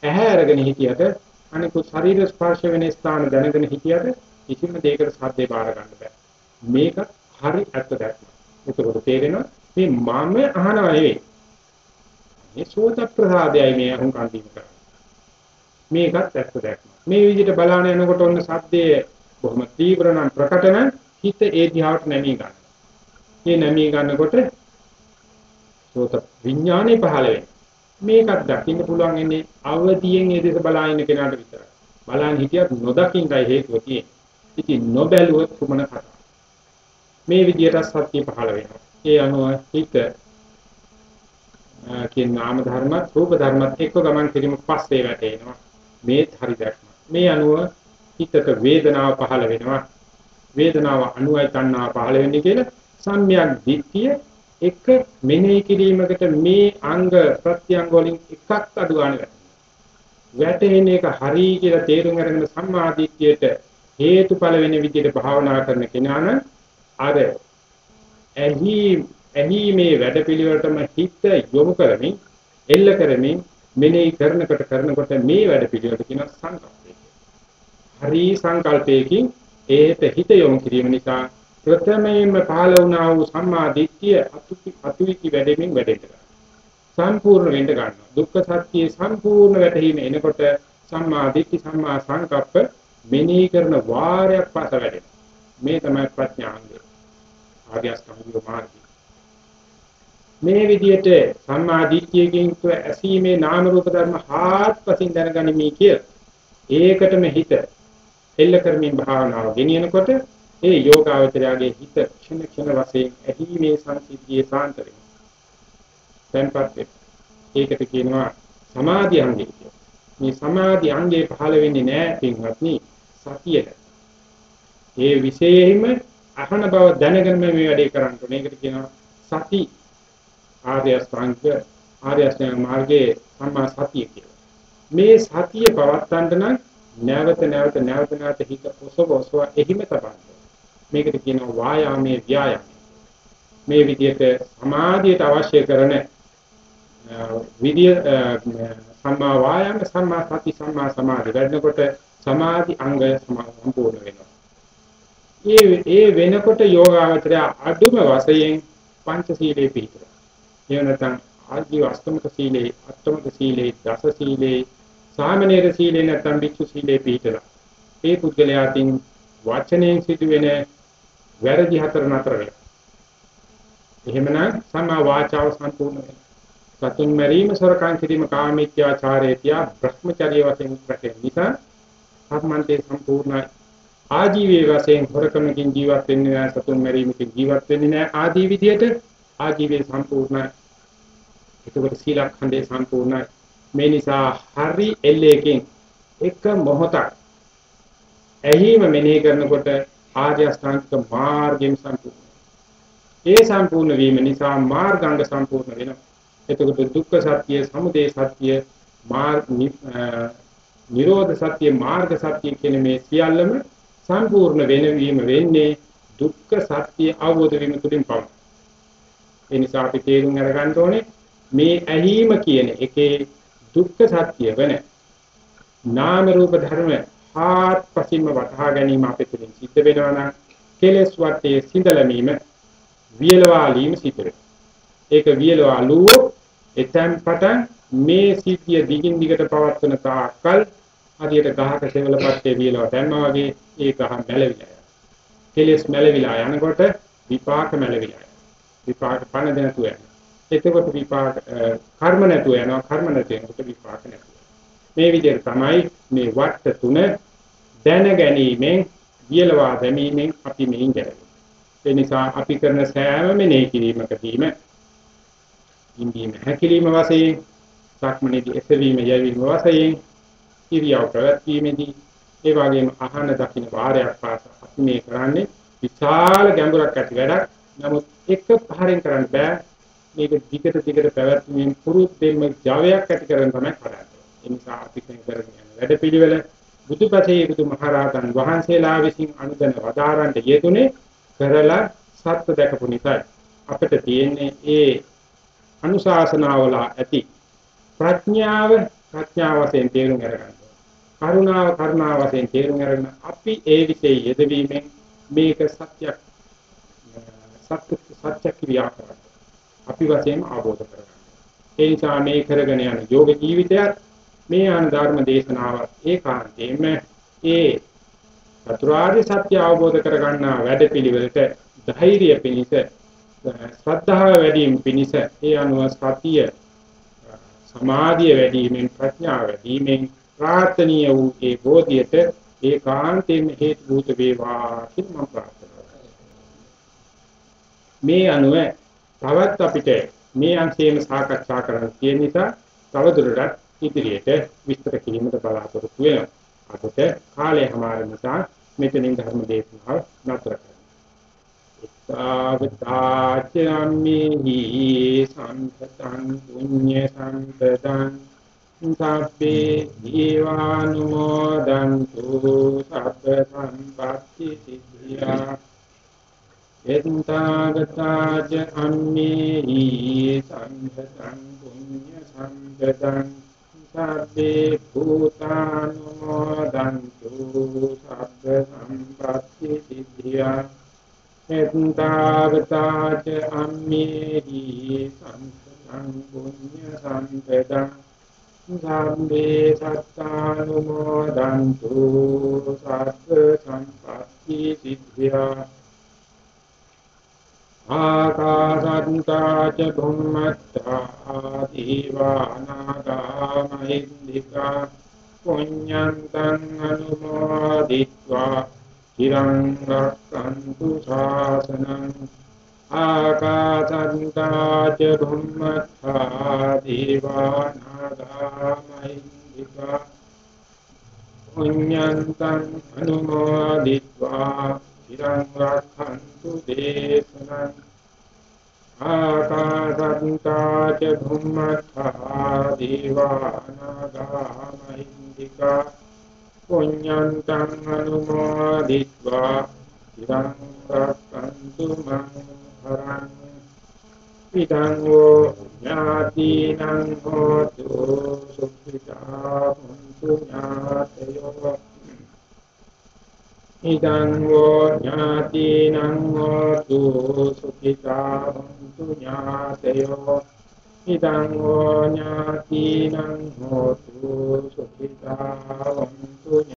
ඇහැ අරගෙන හිටියට, අනිකුත් ශරීර ස්පර්ශ වෙන ස්ථාන දැනගෙන හිටියට කිසිම දෙයකට සද්දේ බාර ගන්න බෑ. මේක හරි ඇත්ත දැක්ම. ඒකකොට තේරෙනවා මේ මම අහනවා නෙවෙයි. මේ සෝත ප්‍රසාදයයි මේ අහුන් කන්දිම කරන්නේ. මේකත් ඇත්ත දැක්ම. මේ විදිහට බලාන යනකොට ඔන්න සද්දේ බොහොම තීව්‍ර නම් ප්‍රකට නම් හිත ඒ දිහාට නැමී ගන්න. මේ නැමී ගන්නකොට සෝත විඥානේ පහළ වෙනවා. මේකත් දකින්න පුළුවන් ඉන්නේ අවදියෙන් ඒ දෙස බලා ඉන්න කෙනාට විතරයි. බලන් හිටියත් නොදකින්නයි හේතුව තියෙන්නේ. ඉතින් නොබැලුවොත් කුමන කතාව. මේ විදිහට සත්‍ය පහළ වෙනවා. ඒ අනුව හිත කියන නාම ධර්මත් රූප ධර්මත් එක්ක ගමන් කිරීම පස්සේ වැටෙනවා. මේත් හරි දැක්ම. මේ අනුව හිතට වේදනාව පහළ වෙනවා. වේදනාව අනුවයි තණ්හාව පහළ වෙන්නේ කියලා සම්‍යක් දිට්ඨිය එක මෙනෙහි කිරීමකට මේ අංග ප්‍රත්‍යංග වලින් එකක් අඩු ගන්න වැටෙන එක හරි කියලා තේරුම් අරගෙන සම්මා දිට්ඨියට හේතුඵල වෙන විදිහට භාවනා කරන කෙනා නම් අර එහි එහි මේ වැඩපිළිවෙලටම හිත යොමු කරමින් එල්ල කරමින් මෙනෙහි කරනකොට කරනකොට මේ වැඩපිළිවෙලට කියන සංකල්ප හරි සංකල්පයකින් ඒට හිත යොමු කිරීම නිසා ප්‍රථමයෙන්ම පහළ වුණා වූ සම්මා දිට්ඨිය අතුවිති වැඩෙමින් වැඩෙනවා. සම්පූර්ණ වෙන්න ගන්නවා. දුක්ඛ සත්‍යයේ සම්පූර්ණ වැටහීම එනකොට සම්මා දිට්ඨි සම්මා සංකප්ප මෙනෙහි කරන වාරයක් පාස වැඩෙනවා. මේ තමයි ප්‍රඥාංගය. ආර්ය අෂ්ටාංගික මාර්ගය. මේ විදිහට සම්මා දිට්ඨියකින් ඇසීමේ නාම රූප ධර්ම හාත්පසින් දැනගනිමි කිය. ඒකටම හිත එල්ල කරමින් භාවනාව ගෙනියනකොට ඒ යෝගාවචරයාගේ හිත ක්ෂණ ක්ෂණ වශයෙන් ඇහිීමේ සංසිද්ධියේ සාන්ත වෙනවා. tempat ඒකට කියනවා සමාධි අංගය කියලා. මේ සමාධි අංගය පහළ වෙන්නේ නැහැ පින්වත්නි සතියට. ඒ විශේෂයෙන්ම අහන බව දැනගෙන මේ වැඩේ කරන්න ඕනේ. ඒකට කියනවා සති ආර්ය අෂ්ටාංග ආර්ය අෂ්ටාංග මාර්ගයේ සම්මා සතිය කියලා. මේ සතිය පවත්තන්න නම් නැවත නැවත නැවත නැවත හිත ඔසව ඔසව එහිම තබන්න. මේකට කියනවා වායාමයේ ව්‍යායාම. මේ විදිහට සමාධියට අවශ්‍ය කරන විදිය සම්මා වායාම සම්මා සති සම්මා සමාධි වැඩනකොට සමාධි අංග සම්පූර්ණ වෙනවා. ඒ ඒ වෙනකොට යෝගාවචරය අදුම වශයෙන් පංචශීලයේ පිළිතුර. එහෙම නැත්නම් ආජීව අෂ්ටමක සීලේ, අෂ්ටමක සීලේ, දස සීලේ සාමනීර සීලේ නැත්නම් භික්ෂු සීලේ පිළිතලා. ඒ පුද්ගලයාටින් වචනයෙන් සිදුවෙන වැරදි හතර නතර වෙනවා. එහෙමනම් සම්මා වාචාව සම්පූර්ණ වෙනවා. සතුන් මරීම සොරකම් කිරීම කාමීත්‍යාචාරය තියා භ්‍රමචර්ය වශයෙන් රැකෙන නිසා සම්මන්තේ සම්පූර්ණයි. ආජීවයේ වශයෙන් හොරකමකින් ජීවත් වෙන්නේ නැහැ සතුන් මරීමකින් ජීවත් වෙන්නේ නැහැ ආදී විදියට ආජීවයේ සම්පූර්ණයි. ඒකවල සීලඛණ්ඩේ සම්පූර්ණයි. මේ නිසා හරි එල්ලේකින් එක මොහොතක් ඇහිම මෙනෙහි කරනකොට ආර්ය අෂ්ටාංගික මාර්ගයෙන් සම්පූර්ණ. ඒ සම්පූර්ණ වීම නිසා මාර්ගාංග සම්පූර්ණ වෙනවා. එතකොට දුක්ඛ සත්‍ය, සමුදය සත්‍ය, මාර්ග නිරෝධ සත්‍ය, මාර්ග සත්‍ය කියන මේ සියල්ලම සම්පූර්ණ වෙනවීම වෙන්නේ දුක්ඛ සත්‍ය අවබෝධ වීම තුළින් පමණයි. ඒ නිසා අපි තේරුම් අරගන්න ඕනේ මේ ඇහිම කියන එකේ දුක්ඛ සත්‍ය වෙන නාම රූප ධර්ම ආත්පසින්ම වටහා ගැනීම අපේ තුලින් සිද්ධ වෙනවා නම් කෙලස් වටේ සිඳලමීම වියලවාලීම සිද්ධ වෙනවා. ඒක වියලවාලුව එතෙන් පටන් මේ සිද්ධිය දිගින් දිගට පවත්වන තාක්කල් හරියට ගහක සෙවල පත්තේ වියලව දැම්මා වගේ ඒ ගහ මැලවිලා යනවා. කෙලස් මැලවිලා යනකොට විපාක මැලවිලා යනවා. විපාක පණ දෙනතු යනවා. එතකොට විපාක කර්ම නැතුව යනවා. කර්ම නැති වෙනකොට විපාක නැතුව. මේ විදිහට තමයි මේ වට තුන දැන ගැනීමෙන් වියලවා දැමීමෙන් අපි මෙයින් ගැලවෙන්නේ. ඒ නිසා අපි කරන සෑම මෙනෙහි කිරීමකදීම ඉන්දීම හැකිලිම වශයෙන් සක්මනේදී එසවීම යැවීම වශයෙන් ඉරියව් ප්‍රවැත්වීමේදී ඒ වගේම අහන දකින්න වාරයක් පාසා අපි මේ කරන්නේ විශාල ගැඹුරක් ඇති වැඩක්. නමුත් එක පහරෙන් කරන්න බෑ. මේක දිගට දිගට පැවැත්වීමෙන් පුරුද්දෙන්ම ජවයක් ඇති කරගෙන තමයි කරන්නේ. ඒ නිසා අපි කරගෙන යන වැඩපිළිවෙල බුදුපසේ බුදුමහරහතන් වහන්සේලා විසින් අනුදැන වදාරන්ට යෙදුනේ කරලා සත්‍ය දැකපු නිසායි අපිට තියෙන්නේ ඒ අනුශාසනාවල ඇති ප්‍රඥාව ප්‍රඥාව වශයෙන් තේරුම් අරගන්න. කරුණාව කරුණාව වශයෙන් තේරුම් අරගෙන අපි ඒ විශේෂ යෙදවීමෙන් මේක සත්‍යයක් සත්‍ය සත්‍ය ක්‍රියා කරගන්න. අපි වශයෙන් ආબોධ කරගන්න. ඒ නිසා මේ කරගෙන යන යෝග ජීවිතයත් මේ ආන ධර්ම දේශනාවත් ඒකාන්තයෙන්ම ඒ චතුරාර්ය සත්‍ය අවබෝධ කරගන්නා වැඩපිළිවෙලට ධෛර්යය පිණිස ශ්‍රද්ධාව වැඩි වීම පිණිස ඒ අනුව සතිය සමාධිය වැඩි වීමෙන් ප්‍රඥාව වැඩි වීමෙන් ප්‍රාර්ථනීය වූ ඒ බෝධියට ඒකාන්තයෙන් හේතු භූත වේවා කියලා මම ප්‍රාර්ථනා කරනවා මේ අනුව තවත් අපිට මේ අංශයෙන් සාකච්ඡා කරන්න තියෙන නිසා තවදුරටත් ඉදිරියට විස්තර කිරීමට බලාපොරොත්තු වෙනවා. අදට කාලය හමාර නිසා මෙතනින් ධර්ම දේශනාව නතර කරනවා. තාවතාචම්මේහි සම්පතං පුඤ්ඤ සම්පතං සබ්බේ දීවානුමෝදන්තු සබ්බ සම්පත්ති සිද්ධියා. එත්තාගතාච අම්මේහි සම්පතං පුඤ්ඤ සම්පතං සබ්බේ භූතානුමෝදන්තු සබ්බ සම්පත්ති සිද්ධියා. එත්තාවතාච අම්මේහි සම්සං පුඤ්ඤ සම්පදං සම්බේ සත්තානුමෝදන්තු සත්ව සංපත්ති සිද්ධා ආකාසන්තාච බුම්මත්තා දීවානාගා මහින්దికා පුඤ්ඤන්තං අනුමෝදිත්වා. තිරං රක්ඛන්තු ශාසනං ආකාසන්තා ච භුම්මත්තා දීවානාගා මහින්දිකා පුඤ්ඤන්තං අනුමෝදිत्वा තිරං රක්ඛන්තු දේශනං ආකාසන්තා ච භුම්මත්තා දීවානාගා මහින්දිකා පුඤ්ඤන්තං අනුමෝදිत्वा ඉදං රක්ඛන්තු මං හරං ඉදං වූ ඥාතිනං හෝතු සුඛිතා හුන්තු ඥාතයෝ ඉදං වූ ඥාතිනං හෝතු සුඛිතා හුන්තු ඥාතයෝ ඉදං වෝ ඥාතිනං හෝතු සුඛිතා හොන්තු